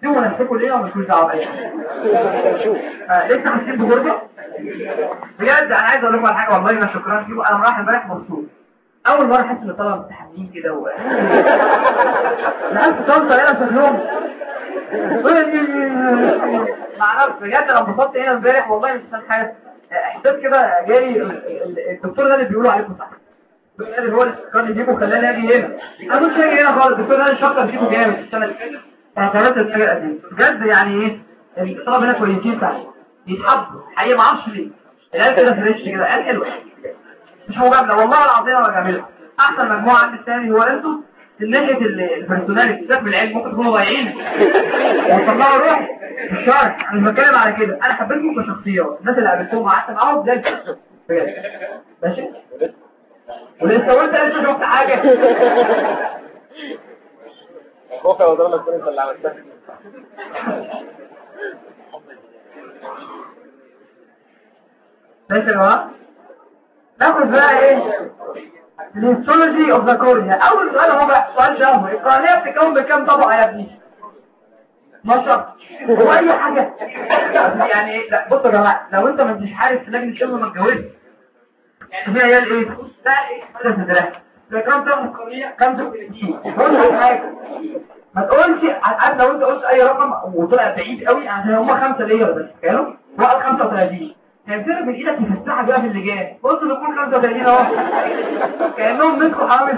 سيبوا نفسكم ليه ومش دعوة بأي حاجة. آه، لسه حاسين بغربه بجد أنا عايز أقول لكم على حاجة والله ما شكرا فيكم. أنا رايح امبارح مبسوط. أول مرة أحس إن الطلبه متحملين كده و الناس بتوصل هنا شكلهم ما أعرفش بجد أنا انبسطت هنا امبارح والله مش حاجة. إحساس كده ال- الدكتور اللي بيقولوا عليكم صح الدكتور هو اللي كان يجيبه خلاني أجي هنا. أنا مش هاجي هنا خالص. الدكتور اللي شكر فيكم جامد السنة اللي فاتت. أنا قررت اقدم بجد يعني إيه؟ الطلبه هنا كويسين صح يتحبوا حقيقة ما أعرفش ليه. العيال كده فريش كده. عيال حلوة. مش مجاملة. والله العظيم أنا بجاملها. أحسن مجموعة عندي الثاني هو أنتوا. من ناحية ال- البرسوناليتي من العلم ممكن تكونوا ضايعين وطلعوا روح في الشرح أنا بتكلم على كده. أنا حبيتكم كشخصيات. الناس اللي قابلتهم قعدت معاهم زي ماشي؟ ولسه وانت لسه شفت حاجة؟ خوفي وضرنا تكون انت اللي عملتها ماشي يا جماعة؟ ناخد بقى إيه؟ الهيستولوجي اوف ذا كورنيا اول سؤال هو بقى سؤال شهوي القرنيه بتتكون من كام طبقه يا ابني 12 هو اي حاجة يعني لا بصوا يا جماعة. لو انت ما انتش عارف في لجنه شغل ما اتجوزت يعني هي عيال إيه ده إيه ده ده كام طبقه القرنيه كام طبقه لي حاجة. ما تقولش لو انت قلت أي رقم وطلع بعيد قوي عشان هم خمسة ليا بس قالوا؟ وقال 35 هيمسكك من إيدك يفتحك بقى في اللجان. بص نكون 35 أهو. كأنهم مسكوا حرامي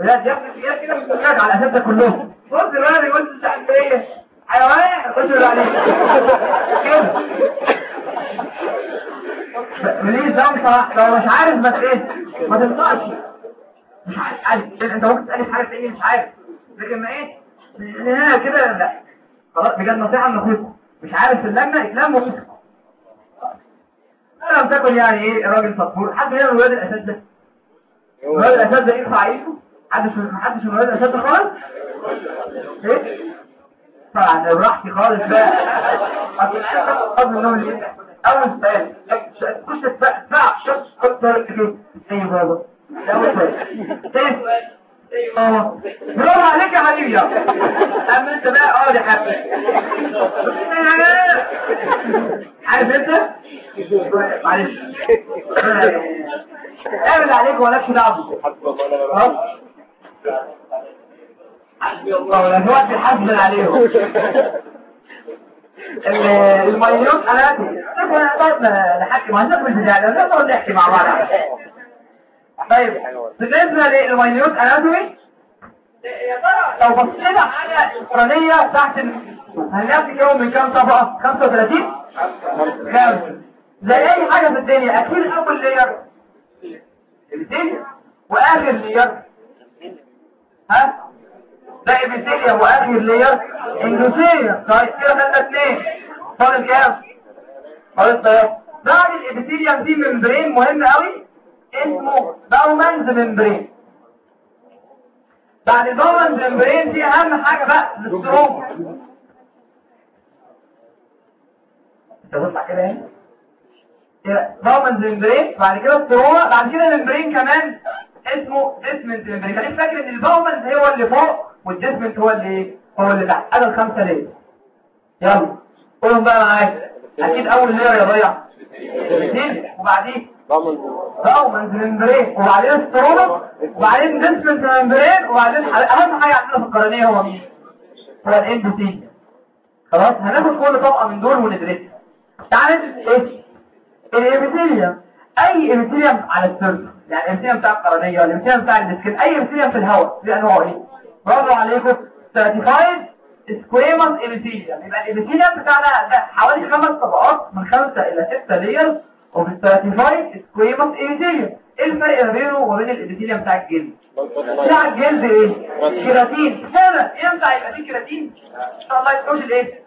بجد يا ابني يا كده بتتفرج على الاساس ده كلهم بص الولد يقول مش عارف إيه. حيوان خش عليه كده ليه ده بصراحه لو مش عارف بس إيه؟ ما تنطقش مش عارف عارف. أنت ممكن تسألني حاجة تانية؟ مش عارف. لكن ما إيه؟ هنا كده لا. خلاص بجد نصيحة من أخوكم. مش عارف في اللجنة اتلم وامسكوا أنا لم تكن يعني إيه راجل صبور حد هنا من ولاد الاساس ده ولاد الاساس ده يرفع ايده حدش ما حدش من ولاد الاساس ده خالص؟ إيه؟ طبعا براحتي خالص بقى. قبل النوم اللي أول سؤال. تخش تدفع شخص أكتر كده أي بابا. ده أول سؤال. آه برافو عليك يا حبيبي. يا أما أنت بقى آه دي حبيبي عارف أنت؟ معلش اعمل عليك ولاش دعوه حسبي الله ولا الوقت الحسب عليهم ال- المايلوت حالاتي نقعد نحكي ما نقول بزيادة نقعد نحكي مع بعض طيب اناتومي يا ترى لو بصينا على القرنية تحت هنلاقي يوم من كام طبقة 35 خمسة زي اي حاجة في الدنيا. أكيد اول لير الدنيا. وآخر layer ها؟ ده epithelium وآخر layer endothelium طيب كده خدنا اثنين فاضل كام؟ فاضل ثلاثة بعد ال epithelium في membrane مهم قوي. اسمه Bowman's membrane. بعد ال Bowman's membrane في أهم حاجة بقى ال stroma انت بص كده هنا Bowman's membrane بعد كده stroma بعد كده membrane كمان اسمه Descemet's membrane خليك فاكر ان ال Bowman's هو اللي فوق وال Descemet's هو اللي إيه هو اللي تحت ادي الخمسه layer يلا قولهم بقى معايا أكيد اول layer يا ضيع وبعدين ضامن Bowman's membrane وبعدين stroma وبعدين Descemet's membrane وبعدين اهم حاجة عندنا في القرنيه هو مين هو ال endothelium خلاص هناخد كل طبقه من دول وندرسها تعالى ندرس إيه ال epithelium أي epithelium على ال surface يعني ال epithelium بتاع القرنيه ال epithelium بتاع ال skin أي epithelium في الهواء دي أنواع إيه برافو عليكم. stratified squamous epithelium يبقى ال epithelium بتاعنا ده حوالي خمس طبقات من خمسة إلى ستة layers وفي ال stratified squamous epithelium إيه الفرق ما بينه وبين ال epithelium بتاع الجلد؟ بتاع الجلد إيه؟ كيراتين. فعلا ينفع يبقى فيه كيراتين؟ ان شاء الله يخش الإيه؟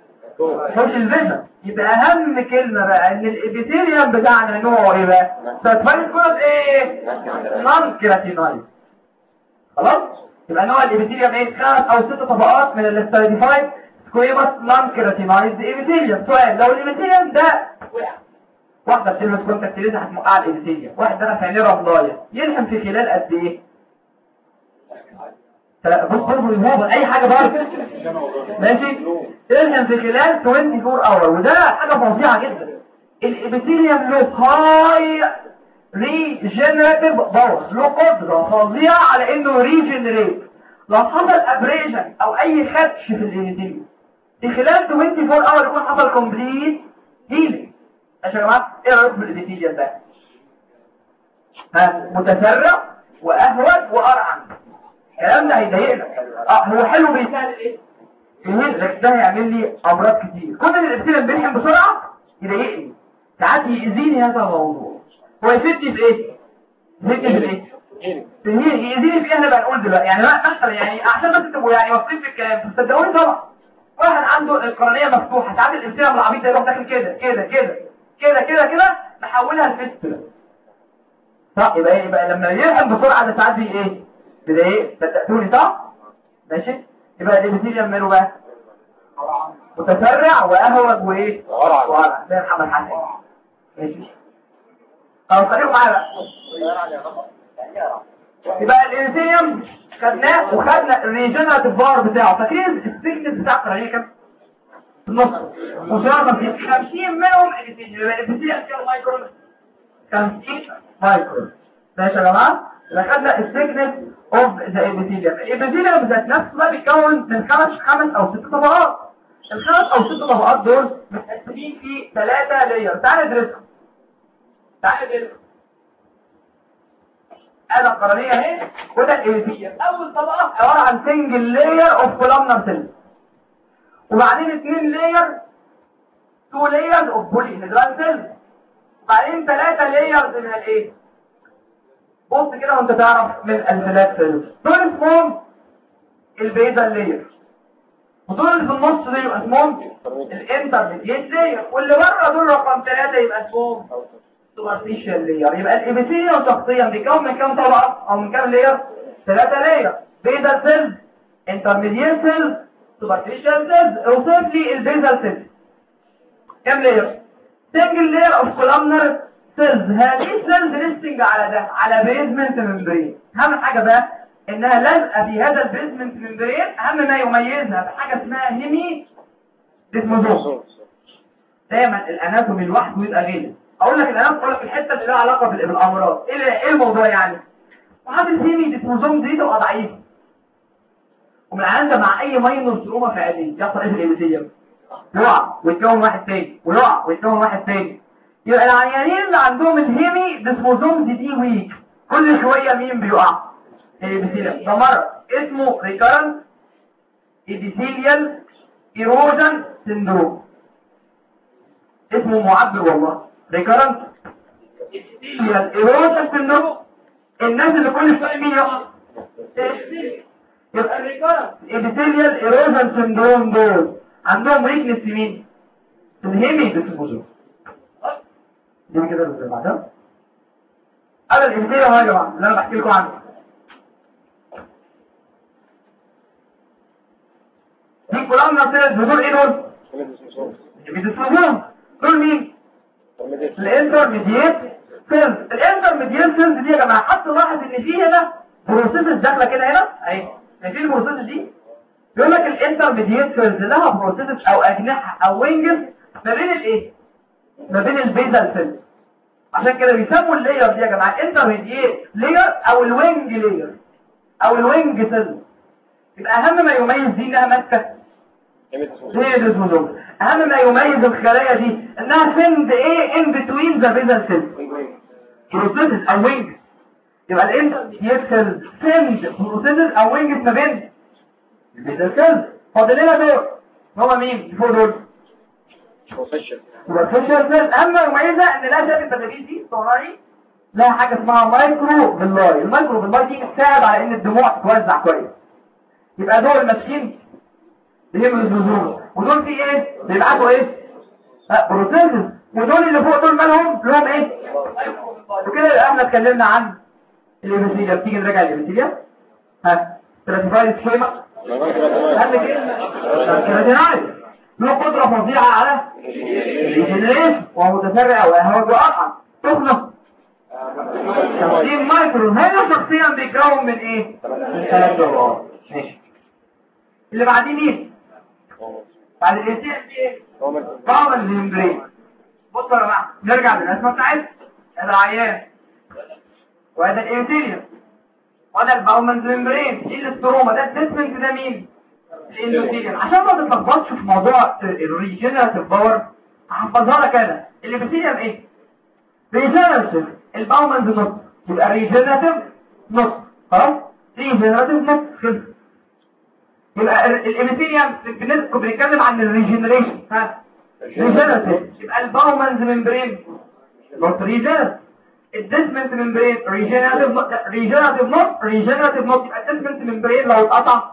مش الفيزا يبقى أهم كلمة بقى إن ال epithelium بتاعنا نوعه إيه بقى؟ stratified squamous إيه؟ non-keratinized خلاص؟ يبقى نوع ال epithelium إيه؟ خمس أو ست طبقات من ال stratified squamous non-keratinized epithelium سؤال لو ال epithelium ده وقع واحدة بتلبس contact lenses هتوقع ال epithelium واحد ده في عينيه رمضايه يلحم في خلال قد إيه؟ لا، بص برضه الهوبة أي حاجة برضه ماشي؟ تلحم في خلال 24 hour وده حاجة فظيعة جدا. ال epithelium له high regenerative power له قدرة فظيعة على إنه regenerate لو حصل abrasion أو أي خدش في ال epithelium في خلال 24 hour يكون حصل complete healing ماشي يا جماعة إيه رأيكم في ال epithelium ده؟ ها متسرع واهوج وأرعن. الكلام ده هيضايقنا. آه هو حلو بيسهل إيه؟ يهلك ده هيعمل لي أمراض كتير. كل اللي الابتلاء بيلحم بسرعة يضايقني. ساعات يأذيني هذا الموضوع. هو يفيدني في إيه؟ يفيدني في إيه؟ في الهيل يأذيني في إيه؟ إحنا بقى نقول دلوقتي. يعني مثلا يعني عشان بس تبقوا يعني واثقين في الكلام. تصدقوني طبعا. واحد عنده القرنية مفتوحة. ساعات الابتلاء العبيط ده يروح داخل كده كده كده كده كده كده نحولها ل fistula صح يبقى إيه يبقى لما يلحم بسرعة ده ساعات بي إيه بداية صدقتوني صح؟ ماشي؟ يبقى ال epithelium ماله بقى. متسرع وأهوج وإيه؟ ورع. ورع ده محمد حسن. ماشي. آه خليكم معايا بقى. يبقى ال epithelium خدناه وخدنا ال regenerative power بتاعه. فاكرين ال thickness بتاع القرنيه كام في النص. وصار 50 50 منهم. ال epithelium يبقى ال epithelium كام مايكرون. 50 مايكرون. ماشي يا جماعة؟ يبقى خدنا ال thickness of the epithelium ال epithelium ذات نفسه بقى بيتكون من خمس خمس أو ست طبقات. الخمس أو ست طبقات دول متقسمين في ثلاثة layer تعال ندرسهم. تعال ندرسهم. ادي القرنية أهي. وده ال epithelium أول طبقة عبارة عن single layer of columnar cell وبعدين اثنين layer two layers of polyhedral cells وبعدين ثلاثة layers من الإيه؟ بص كده وانت تعرف من ال flat دول اسمهم ال basal layer ودول اللي في النص دول يبقى اسمهم ال intermediate layer واللي بره دول رقم ثلاثة يبقى اسمهم superficial layer يبقى ال epithelium شخصيا بيكون من كام طبقة؟ أو من كام layer ثلاثة layer basal cells intermediate cells superficial cells اوصف لي ال basal cells كام layer single layer of columnar cells هذه ال cells resting على ده على basement membrane أهم حاجة بقى إنها لازقه في هذا ال basement membrane أهم ما يميزها بحاجة اسمها hemidesmosome دايما ال anatomy لوحده يبقى غير أقول لك ال anatomy أقول لك الحتة اللي لها علاقة بال- بالأمراض. إيه إيه الموضوع يعني؟ وحاطط ال hemidesmosome دي تبقى ضعيفة. ومن عندها مع أي minor trauma فعلية. يحصل إيه في ال epithelium يقع ويتكون واحد تاني. ويقع ويتكون واحد تاني. يبقى العيانين اللي عندهم ال hemidesmosome دي دي weak كل شوية مين بيقع؟ ال epithelium ده مرض اسمه recurrent epithelial erosion syndrome اسمه معبر والله. recurrent epithelial erosion syndrome الناس اللي كل شوية مين يقع؟ يبقى ال recurrent epithelial erosion syndrome دول. عندهم weakness مين؟ ال hemidesmosome دي كده اللي بعدها أنا ال epithelial اهو يا جماعة اللي أنا بحكي لكم عنه. دي كلها cells دول إيه دول؟ hemidesmosome دول مين؟ ال intermediate cells. ال intermediate cells دي يا جماعة حتى لاحظ إن في هنا processes داخلة كده هنا؟ أهي. شايفين ال processes دي؟ يقول لك ال intermediate cells لها processes أو أجنحة أو wings ما بين الإيه؟ ما بين ال basal cells عشان كده بيسموا ال layer دي يا جماعة. ال intermediate layer أو ال wing layer أو ال wing cells يبقى اهم ما يميز دي انها ماسكة. اهم ما يميز الخلايا دي انها send إيه in between the basal cells processes أو wing يبقى ال intermediate cells send processes أو wings ما بين ال basal cells فاضل لنا دول هما مين؟ فوق دول superficial cells اهم ما يميزها إن لا شايف البدلين دي صناعي لها حاجة اسمها microvilli ال microvilli دي بتساعد على إن الدموع تتوزع كويس. يبقى دول ماسكين الجذور ودول في إيه؟ بيبعتوا إيه؟ ها بروتينز. ودول اللي فوق دول مالهم؟ لهم إيه؟ وكده يبقى إحنا اتكلمنا عن الابيثيليا بتيجي نراجع الابيثيليا ها؟ تراتيفايد سكيما إيه كيراتينايز له قدرة فظيعة على الريجنريشن وهو متسرع ويهوج واقع تخلص 50 مايكرو شخصيا بيتكون من إيه؟ من ثلاث دورات. ماشي. اللي بعدين مين بعد الانسان إيه بعض الممبرين بصوا يا جماعة نرجع للرسمه بتاعتنا العيان وهذا الانسيليوم وده الباومنز ممبرين دي الأستروما؟ ده الديسمنت ده مين الاندوثيليوم عشان ما تتلخبطش في موضوع الريجنراتيف باور هحفظها لك أنا. ال epithelium إيه؟ regenerative ال Bowman's not. يبقى regenerative not. خلاص؟ regenerative not. خلص. يبقى ال epithelium بالنسبة بنتكلم عن ال regeneration ها؟ regenerative يبقى ال Bowman's membrane not regenerative ال Descemet membrane regenerative regenerative not regenerative يبقى ال Descemet membrane لو اتقطع.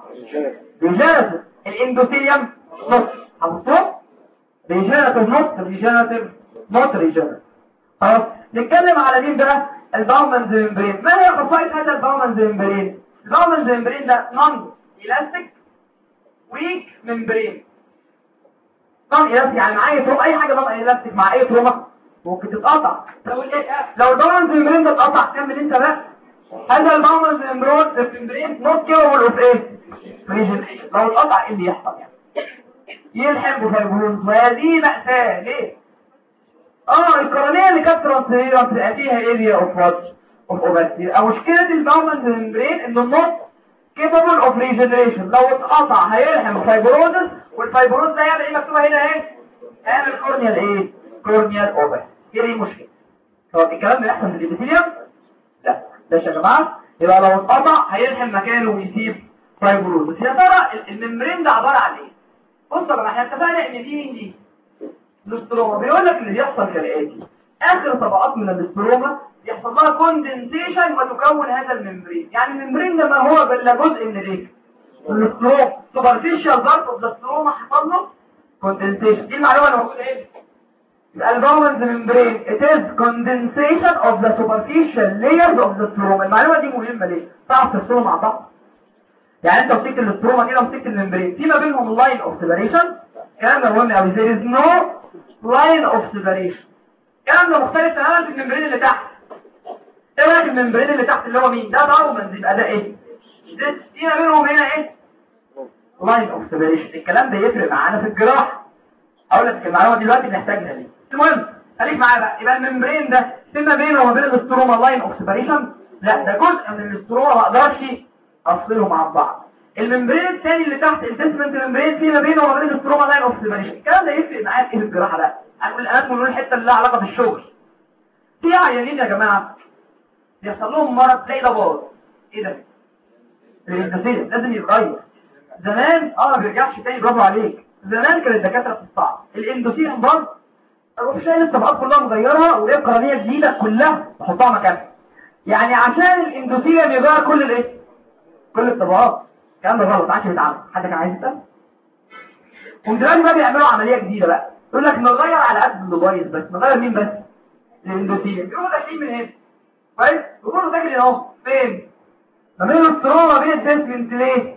regenerative ال endothelium not حطوه regenerative not regenerative not regenerative خلاص. نتكلم على مين بقى؟ ال Bowman's membrane ما هي خصائص هذا ال Bowman's membrane ال Bowman's membrane ده non elastic weak membrane. non elastic يعني معايا trauma أي حاجة non elastic مع أي trauma ممكن تتقطع. لو ال لو ال Bowman's membrane ده اتقطع تعمل انت بقى. هذا ال Bowman's membrane not capable of إيه؟ Regeneration لو اتقطع إيه اللي يحصل؟ يعني يلحم ب fibrosis وهذه مأساة. ليه؟ آه القرنية اللي كانت transparent فيها area of what of opacity أو مشكلة ال Bowman's membrane إنه not capable of regeneration. لو اتقطع هيلحم fibrosis وال fibrosis ده يعمل إيه؟ مكتوبة هنا اهي هيعمل corneal إيه؟ corneal opacity إيه دي المشكلة هو الكلام ده يحصل في ال epithelium؟ لا. ده يا جماعة يبقى لو اتقطع هيلحم مكانه ويسيب fibrosis يا ترى ال membrane ده عبارة عن إيه؟ بص جماعة إحنا اتفقنا إن دي دي ال stroma بيقول لك اللي بيحصل كالآتي. آخر طبقات من ال stroma يحصل لها condensation وتكون هذا ال membrane يعني ال membrane ده ما هو الا جزء من الإيه؟ ال stroma superficial part of ال stroma حصل له condensation دي المعلومة اللي موجودة إيه ال Bowman's membrane it is condensation of the superficial layers of the stroma. المعلومة دي مهمة ليه؟ تعرف تفصلهم مع بعض. يعني انت مسكت ال stroma كده ومسكت ال membrane. في ما بينهم line of separation الكلام ده مهم قوي there is no line of separation. الكلام ده مختلف تماما في ال membrane اللي تحت. إيه رأيك ال membrane اللي تحت اللي هو مين؟ ده ضربا يبقى ده إيه؟ ده فينا بينهم هنا إيه؟ line of separation الكلام ده يفرق معانا في الجراحة. أقول لك المعلومة دلوقتي بنحتاجها ليه. المهم خليك معايا بقى. يبقى ال membrane ده فيما بينه وما بين ال stroma line of separation لا ده جزء من ال stroma ما أقدرش افصلهم عن بعض. ال membrane الثاني اللي تحت ال Descemet's membrane فيما بينه وما بين ال stroma line of separation الكلام ده يفرق معايا في الجراحة بقى هنقول ال anatomy نقول الحتة اللي لها علاقة بالشغل. في عيانين يا جماعة بيحصل لهم مرض تلاقي ده باظ إيه ده؟ الاندوثيليوم لازم يتغير. زمان آه ما بيرجعش تاني برافو عليك. زمان كانت الدكاترة بتستعب الاندوثيليوم باظ أروح شايل الطبقات كلها مغيرها وليه قرنية جديدة كلها احطها مكانها. يعني عشان الاندوثيليوم يغير كل الايه كل الطبقات الكلام ده غلط عادش بيتعمل حد كان عايز يسأل. ودلوقتي بقى بيعملوا عملية جديدة بقى. يقول لك نغير على قد اللي بايظ بس نغير مين بس؟ ال endothelium يقولوا داخلين من هنا؟ كويس يقولوا داخل اهو فين؟ ما بين ال stroma بين ال Descemet's ليه؟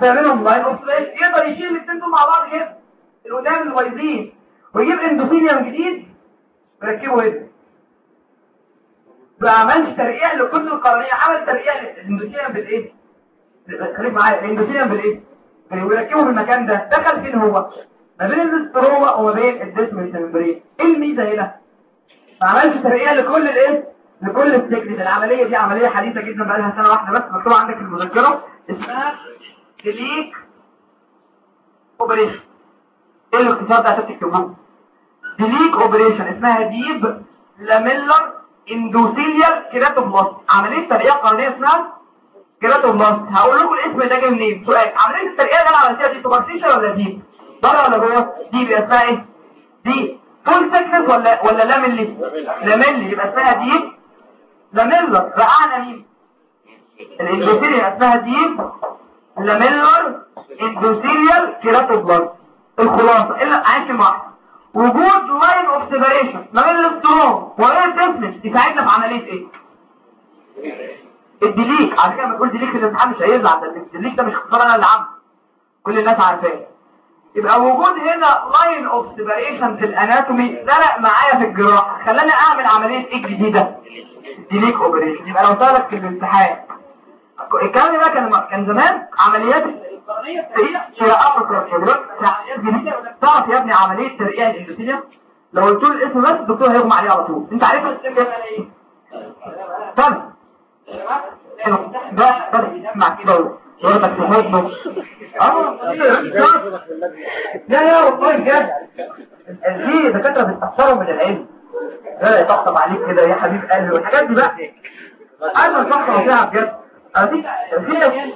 بيعملهم line of separation يقدر يشيل الاثنين مع بعض كده القدام اللي بايظين ويجيب endothelium جديد ويركبه هنا. ما عملش ترقيع لكل القرنية عمل ترقيع لل endothelium بالايه خليك معايا ال endothelium بالإيه؟ ويركبه في المكان ده. دخل فين هو؟ ما بين ال stroma وما بين ال Descemet's membrane إيه الميزة هنا؟ ما عملش ترقيع لكل الإيه؟ لكل ال thickness. العملية دي عملية حديثة جدا بقى لها سنة واحدة بس. مكتوبه عندك في المذكرة. اسمها DLEK operation. إيه الاختصار ده؟ عشان تكتبوه. DLEK operation. اسمها deep lamellar endothelial keratoplasty عملية ترقيع قرنيه اسمها keratoplasty هقول لكم الاسم ده جاي منين؟ سؤال عملية الترقيع اللي أنا عملتها دي superficial ولا deep بره ولا جوه؟ deep يبقى اسمها إيه؟ دي full thickness ولا ولا lamellar lamellar يبقى اسمها deep lamellar رقعنا مين؟ ال endothelial اسمها deep lamellar endothelial keratoplasty الخلاصة. إلا عايش واحد وجود line of separation ما بين ال stroma ال Descemet's يساعدنا في عملية إيه؟ ال DLEK على فكرة لما تقول DLEK في الامتحان مش هيزعل ده ال DLEK ده مش اختصار أنا اللي عامله. كل الناس عارفاه. يبقى وجود هنا line of separation في ال anatomy فرق معايا في الجراحة. خلاني أعمل عملية إيه جديدة. DLEK operation يبقى لو سألك في الامتحان. الكلام ده كان كان زمان عمليات هي أمر تعرف يا ابني عملية ترقيع ال endothelium لو قلت له الاسم بس الدكتور هيغمى عليه على طول. أنت عارف؟ الاسم ده إيه فن ده ده اسمع كده في حضنه آه لا لا والله بجد في دكاتره بيستخسروا من العلم لا يطبطب عليك كده يا حبيب قلبي والحاجات دي بقى عايز اتفكر فيها بجد في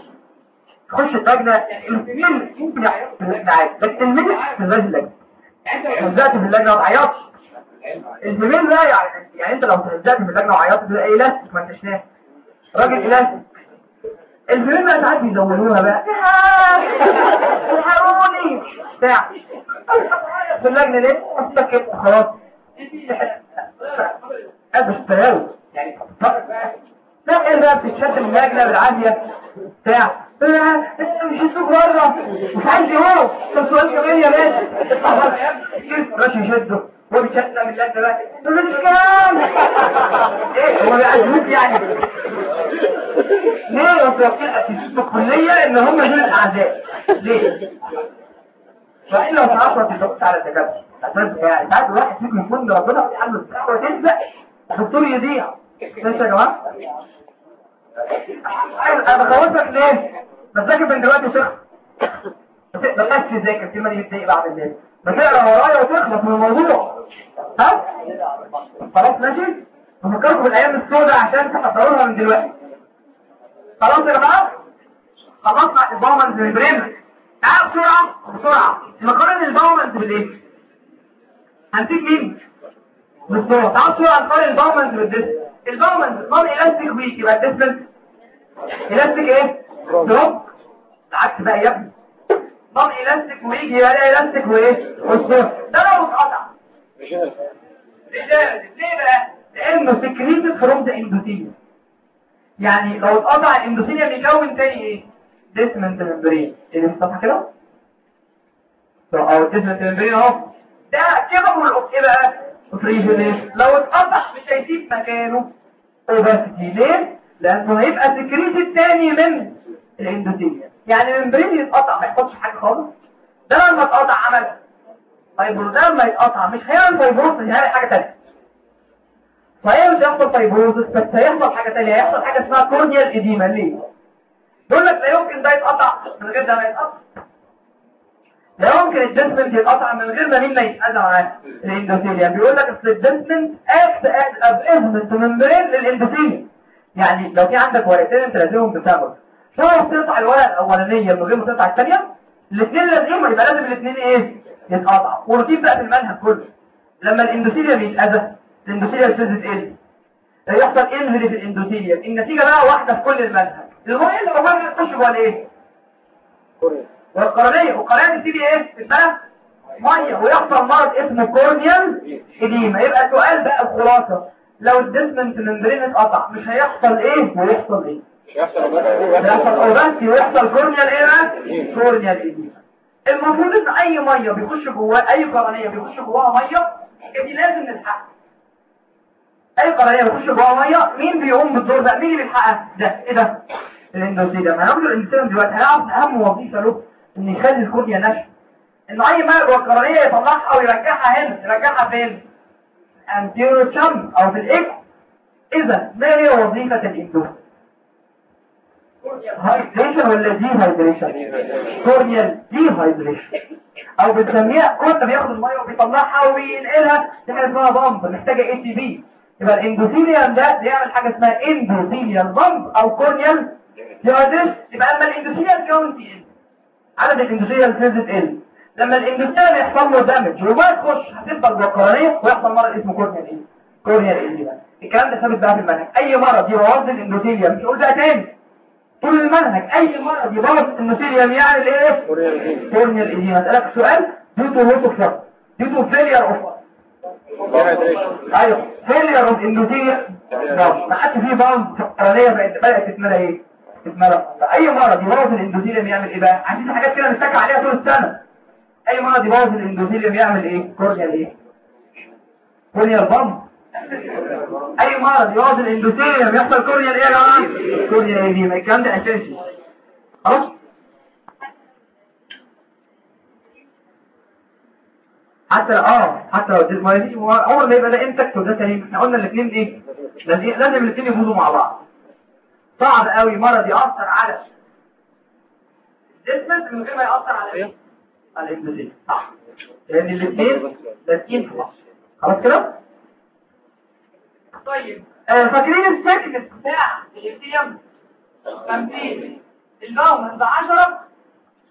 تخش اللجنة الفيل يمكن يحصل عادي بس الميل في اللجنة نزلت في اللجنة وتعيطش الفيميل لا يعني يعني انت لو نزلت في اللجنة وعيطت تبقى إيه لاستيك ما انتش ناس راجل الاستيك الفيميل بقى ساعات بيزودوها بقى. الحقوني بتاع. في اللجنة ليه؟ سكت خلاص. هذا التلاوي يعني لا إيه بقى؟ بتتشتم اللجنة بالعافية. بتاع. مش هتسوق بره. مش عايز يهو طب سؤال كمان يا باشا. ماشي يشده. بيتشتم اللجنة بقى تقول مش كام إيه هو بيعجبوك يعني ليه وتوكل اسيس الكلية ان هم دول الاعداء ليه فإن لو تعرفوا تدقت على الدكاتره عشان يعني ساعات الواحد فيكم يكون ربنا في حاله وتسبق الدكتور يضيع ماشي يا جماعة أنا بخوفك ليه بذاكر من دلوقتي وتخلص بلاش تذاكر في من يبتدي بعد بتقرا ورايا وتخلص من الموضوع. ها؟ خلاص ماشي؟ بفكركم بالايام السوداء عشان تحضروها من دلوقتي. خلاص يا جماعة؟ خلصنا ال Bowman's membrane تعال بسرعة بسرعة. نقارن ال Bowman's بالايه هنسيب مين؟ بالصورة تعال بسرعة نقارن ال Bowman's بال Descemet's ال Bowman's non elastic weak. يبقى ال Descemet's elastic إيه؟ strong. العكس بقى يا ابني. non elastic weak يبقى إلاستيك وإيه؟ والصورة ده لو اتقطع. regenerate. ليه بقى؟ لأنه secreted from the endothelium يعني لو اتقطع ال endothelium بيكون تاني إيه؟ Descemet's membrane. ده صح كده؟ أو Descemet's membrane اهو ده كده إيه بقى؟ operation لو اتقطع مش هيسيب مكانه. opacity ليه؟ لأنه هيبقى secreted تاني من ال endothelium يعني membrane يتقطع ما يحصلش حاجة خالص. ده لما اتقطع عمل. fibrosis ده لما يتقطع مش هيعمل fibrosis مش هيعمل حاجة ثانية صحيح مش هيحصل fibrosis بس هيحصل حاجة ثانية هيحصل حاجة اسمها corneal edema ليه؟ يقول لك لا يمكن ده يتقطع من غير ده ما يتقطع. لا يمكن ال Descemet يتقطع من غير ما مين ما يتأذى معاه؟ ال endothelium. بيقول لك أصل ال Descemet act as a basement membrane لل endothelium. يعني لو في عندك ورقتين انت لازمهم بسبب تقطع الورقه الأولانية من غير ما تقطع الثانية الاثنين لازمهم يبقى لازم الاثنين إيه؟ يتقطعوا. ورتيب بقى في المنهج كله. لما الإندوثيليا بيتأذى الإندوثيليا بتزيد إيه؟ يحصل انهري في الإندوثيليا؟ النتيجة بقى واحدة في كل المنهج. المهم اللي هو تخش جوه الإيه؟ والقرنية. والقرنية تبتدي إيه؟ تبقى مية. ويحصل مرض اسمه كورنيال إديما. يبقى سؤال بقى الخلاصة. لو ال Descemet membrane اتقطع مش هيحصل إيه؟ ويحصل إيه؟ يحصل ويحصل corneal إيه بقى corneal edema المفروض إن أي مية بيخش جواه أي قرنية بيخش جواها مية دي لازم نلحقها. أي قرنية بيخش جواها مية مين بيقوم بالدور ده؟ مين اللي بيلحقها ده. إيه ده؟ ال endothelium هناخد ال endothelium دلوقتي هنعرف أهم وظيفة له إن يخلي ال cornea ناشفة. انه أي ماء جوه القرنية يطلعها ويرجعها هنا. يرجعها فين؟ anterior chamber أو في ال aqueous إذا ما هي وظيفة ال endothelium hydration ولا dehydration corneal dehydration أو بنسميها كنت بياخد المية وبيطلعها وينقلها دي حاجة اسمها pump. محتاجة ATP يبقى ال endothelium ده بيعمل حاجة اسمها endothelial pump أو corneal dehydration. يبقى اما ال endothelial count يقل عدد ال endothelial cells تقل لما الاندوثيليال يحصل له دامج وما تخش هتفضل جوه القرنيه ويحصل مرض اسمه كورنيال إيه؟ كورنيال إيه؟ الكلام ده ثابت بقى في المنهج. أي مرض يبوظ الاندوثيليال مش قول بقى تاني. طول المنهج أي مرض يبوظ الاندوثيليال يعني إيه كورنيال إيه هسألك سؤال due to loss of blood due to failure of أيوه failure of endothelial ما حدش فيه القرنيه بقت بدات تتملى إيه؟ تتملى. فأي مرض يبوظ ال endothelium يعمل إيه بقى؟ عندنا حاجات كده نتكع عليها طول السنة. أي مرض يبوظ ال endothelium يعمل إيه؟ corneal إيه؟ corneal pump اي مرض يبوظ ال endothelium يحصل corneal إيه يا جماعة corneal إيه دي الكلام ده اساسي خلاص حتى آه حتى لو ال Descemet عمر ما يبقى ده intact وده سليم إحنا قلنا الاثنين إيه لازم لازم الاثنين يبوظوا مع بعض صعب قوي مرض يأثر على ال Descemet من غير ما يأثر على إيه على ال endothelium صح لأن الاثنين لازقين في بعض خلاص كده طيب. آه فاكرين ال thickness بتاع ال epithelium 50 ال Bowman's 10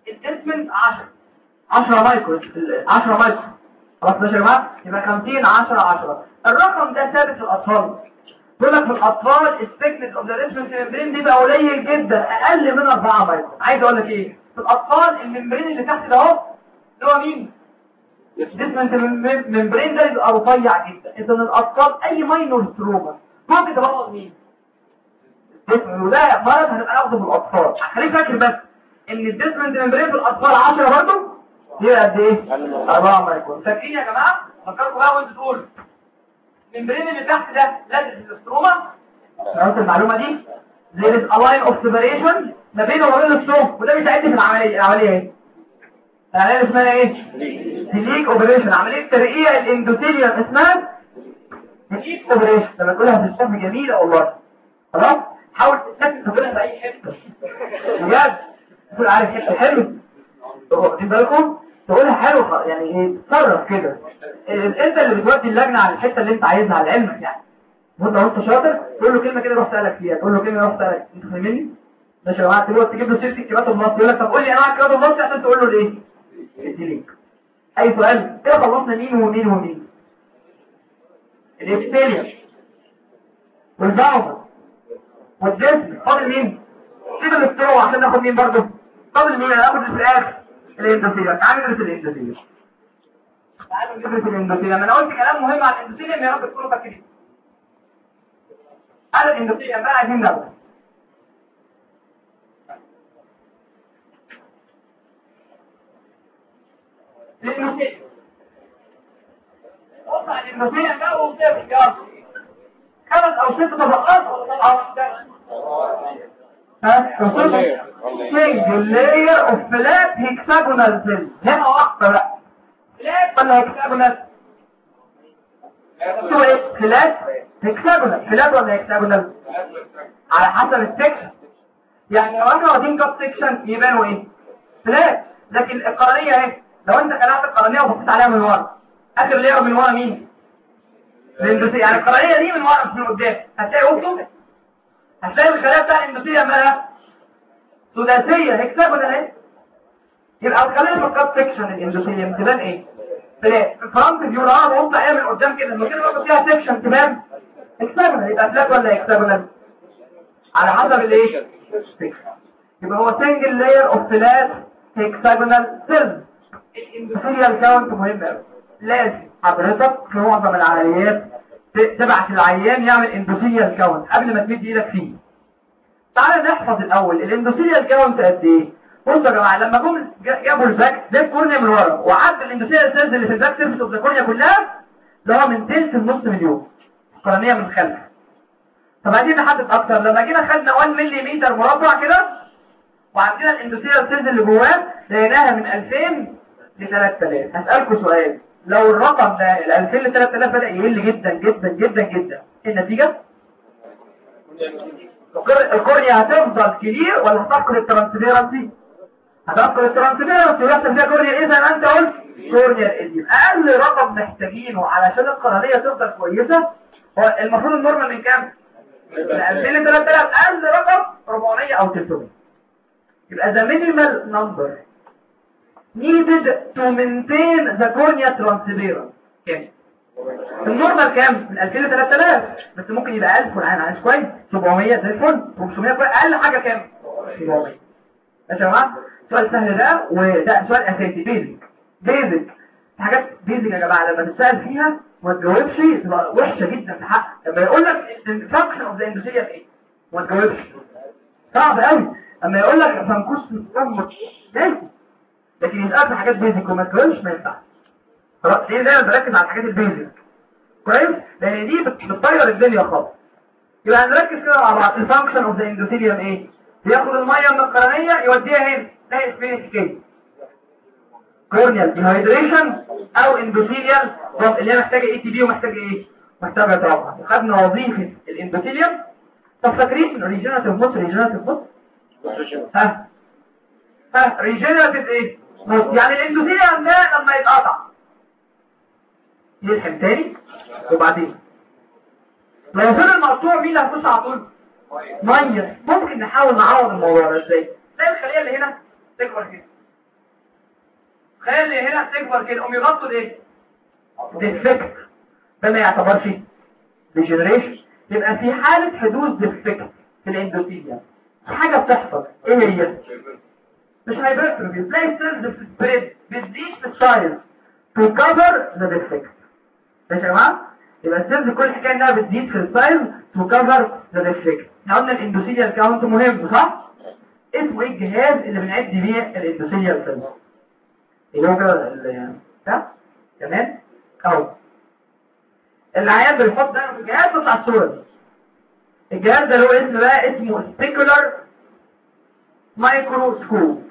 ال Descemet 10 10 مايكرو 10 مايكرو. خلاص يا جماعة يبقى 50 10 10 الرقم ده ثابت في الأطفال. يقول لك في الأطفال ال thickness of the Descemet membrane بيبقى قليل جدا أقل من 4 مايكرو. عايز أقول لك إيه؟ في الأطفال ال membrane اللي تحت ده أهو اللي هو مين؟ ال Descemet membrane ده يبقى رفيع جدا اذا الاطفال اي minor trauma ممكن تبوظ مين وده مرض هنبقى ناخده في الأطفال. خليك فاكر بس إن الديسمنت في الأطفال 10 برضه؟ هي قد إيه؟ 4 مايكرو فاكرين يا جماعة؟ فكركم بقى وانتوا تقولوا. الممبرين اللي تحت ده لازم الاستروما عرفت المعلومة دي؟ There is a line of separation ما بينه وما بين الصوم وده بيساعدني في العملية العملية إيه العملية اسمها إيه؟ ديليك اوبريشن عملية ترقيه الإندوثيليوم اسمها ديليك اوبريشن لما تقولها في الصوم جميلة والله. خلاص؟ حاول تستكشف تقولها في أي حتة. بجد. تقول عارف حتة حلو واخدين بالكم؟ تقولها حلو يعني إيه؟ تصرف كده. أنت اللي بتودي اللجنة على الحتة اللي أنت عايزها على علمك يعني. وأنت لو أنت شاطر تقول له كلمة كده روح سألك فيها. تقول له كلمة روح سألك. أنت فاهمني؟ ماشي يا جماعة تقول تجيب له سيرة الكتابات النص يقول لك طب قول لي انواع الكتابات النص عشان تقول له الإيه؟ الديليك اي سؤال كده خلصنا مين ومين ومين؟ الاكستيليا والباومر والجسم. فاضل مين؟ سيب الاسترو عشان ناخد مين برضه؟ فاضل مين؟ أنا اخد في الآخر الاندوثيليا تعالوا ندرس الاندوثيليا تعالوا ندرس الاندوثيليا ما أنا قلت كلام مهم عن الاندوثيليا يا رب تكونوا فاكرين على الاندوثيليا بقى عايزين نبدا ال endothelium وضع endothelium ده وسيبك يلا خمس أو ست طبقات ها single layer of flat hexagonal cell هنا واحدة بقى flat ولا hexagonal اسمه إيه flat hexagonal flat ولا hexagonal على حسب ال section يعني لو إحنا واخدين cut section يبانوا إيه؟ flat لكن القرنيه اهي. لو أنت خلعت القرنيه وبصيت عليها من ورا. آخر layer من ورا مين؟ ال endothelium يعني القرنيه دي من ورا مش من قدام. هتلاقي وسطه؟ هتلاقي الخلايا بتاع ال endothelium مالها ثلاثية. hexagonal اهي يبقى الخلايا في ال cut section ال endothelium تبان إيه؟ flat ال front view أنا ببص عليها من قدام كده. لما كده ببص فيها section تبان hexagonal يبقى flat ولا hexagonal على حسب الايه يبقى هو single layer of flat hexagonal cells ال endothelial count مهم قوي لازم حضرتك في معظم العمليات تبعت العيان يعمل endothelial count قبل ما تمد إيدك فيه. تعال نحفظ الأول ال endothelial count قد إيه؟ بصوا يا جماعة لما جم جابوا ال back ده ال cornea من ورا وعد ال endothelial cells اللي في ال back surface of the cornea كلها اللي هو من تلت لنص مليون. القرنية من خلف. طب عايزين نحدد أكتر لما جينا خدنا 1 ملم مربع كده وعدينا ال endothelial cells اللي جواه لقيناها من 2000 ل 3000 هسألكم سؤال لو الرقم ده ال 2000 ل 3000 بدأ يقل جدا جدا جدا جدا إيه النتيجة؟ ال cornea هتفضل clear ولا هتفقد ال transparency؟ هتفقد ال transparency ويحصل فيها corneal إيه زي ما أنت قلت؟ corneal edema أقل رقم محتاجينه علشان القرنية تفضل كويسة هو المفروض ال normal من كام؟ من 2000 ل 3000 أقل رقم 400 أو 300 يبقى the minimal number needed to maintain the cornea transparent كام ال normal كام؟ من 2000 ل 3000 بس ممكن يبقى 1000 والعين عايز كويس؟ 700 زي الفل 500 كويس. أقل حاجة كام؟ 700 ماشي يا جماعة سؤال سهل ده وده سؤال أساسي. basic basic حاجات basic يا جماعة. لما تسأل فيها ما تجاوبش تبقى وحشة جدا في حق لما يقول لك ال function of the endothelia إيه ما تجاوبش. صعب قوي اما يقول لك fungus مصمت لازم لكن في حاجات basic وما تقولش ما ينفعش. خلاص ليه دايما بركز على الحاجات ال basic كويس؟ لأن دي بتطير الدنيا خالص. يبقى هنركز كده مع بعض ال function of the endothelium إيه بياخد المية من القرنية يوديها هنا. ده اسمه كده corneal dehydration أو endothelial اللي هي محتاجة ATP ومحتاجة إيه؟ محتاجة طبعا وخدنا وظيفة ال endothelium طب فاكرين regenerative power regenerative power ها؟ ها؟ regenerative إيه يعني ال endothelium ده لما يتقطع. يلحم تاني وبعدين؟ لو فضل مقطوع مين اللي على طول؟ مية. ممكن نحاول نعوض الموضوع ده إزاي؟ زي الخلية اللي هنا تكبر كده. الخلية اللي هنا تكبر كده قوم يغطوا الايه defect ده ما يعتبرش regeneration يبقى في حالة حدوث defect في ال endothelium في حاجة بتحصل إيه هي؟ مش hypertrophy تلاقي ال cells بت spread بتزيد في ال size to cover the defect ماشي يا جماعة يبقى ال cells كل حكايه انها بتزيد في ال size to cover the defect إحنا قلنا ال endothelial count مهم صح اسمه إيه الجهاز اللي بنعد بيه ال endothelial cells اللي هو كده ده تمام اهو العيان بيحط ده في الجهاز بتاع الصورة الجهاز ده له اسم بقى اسمه specular microscope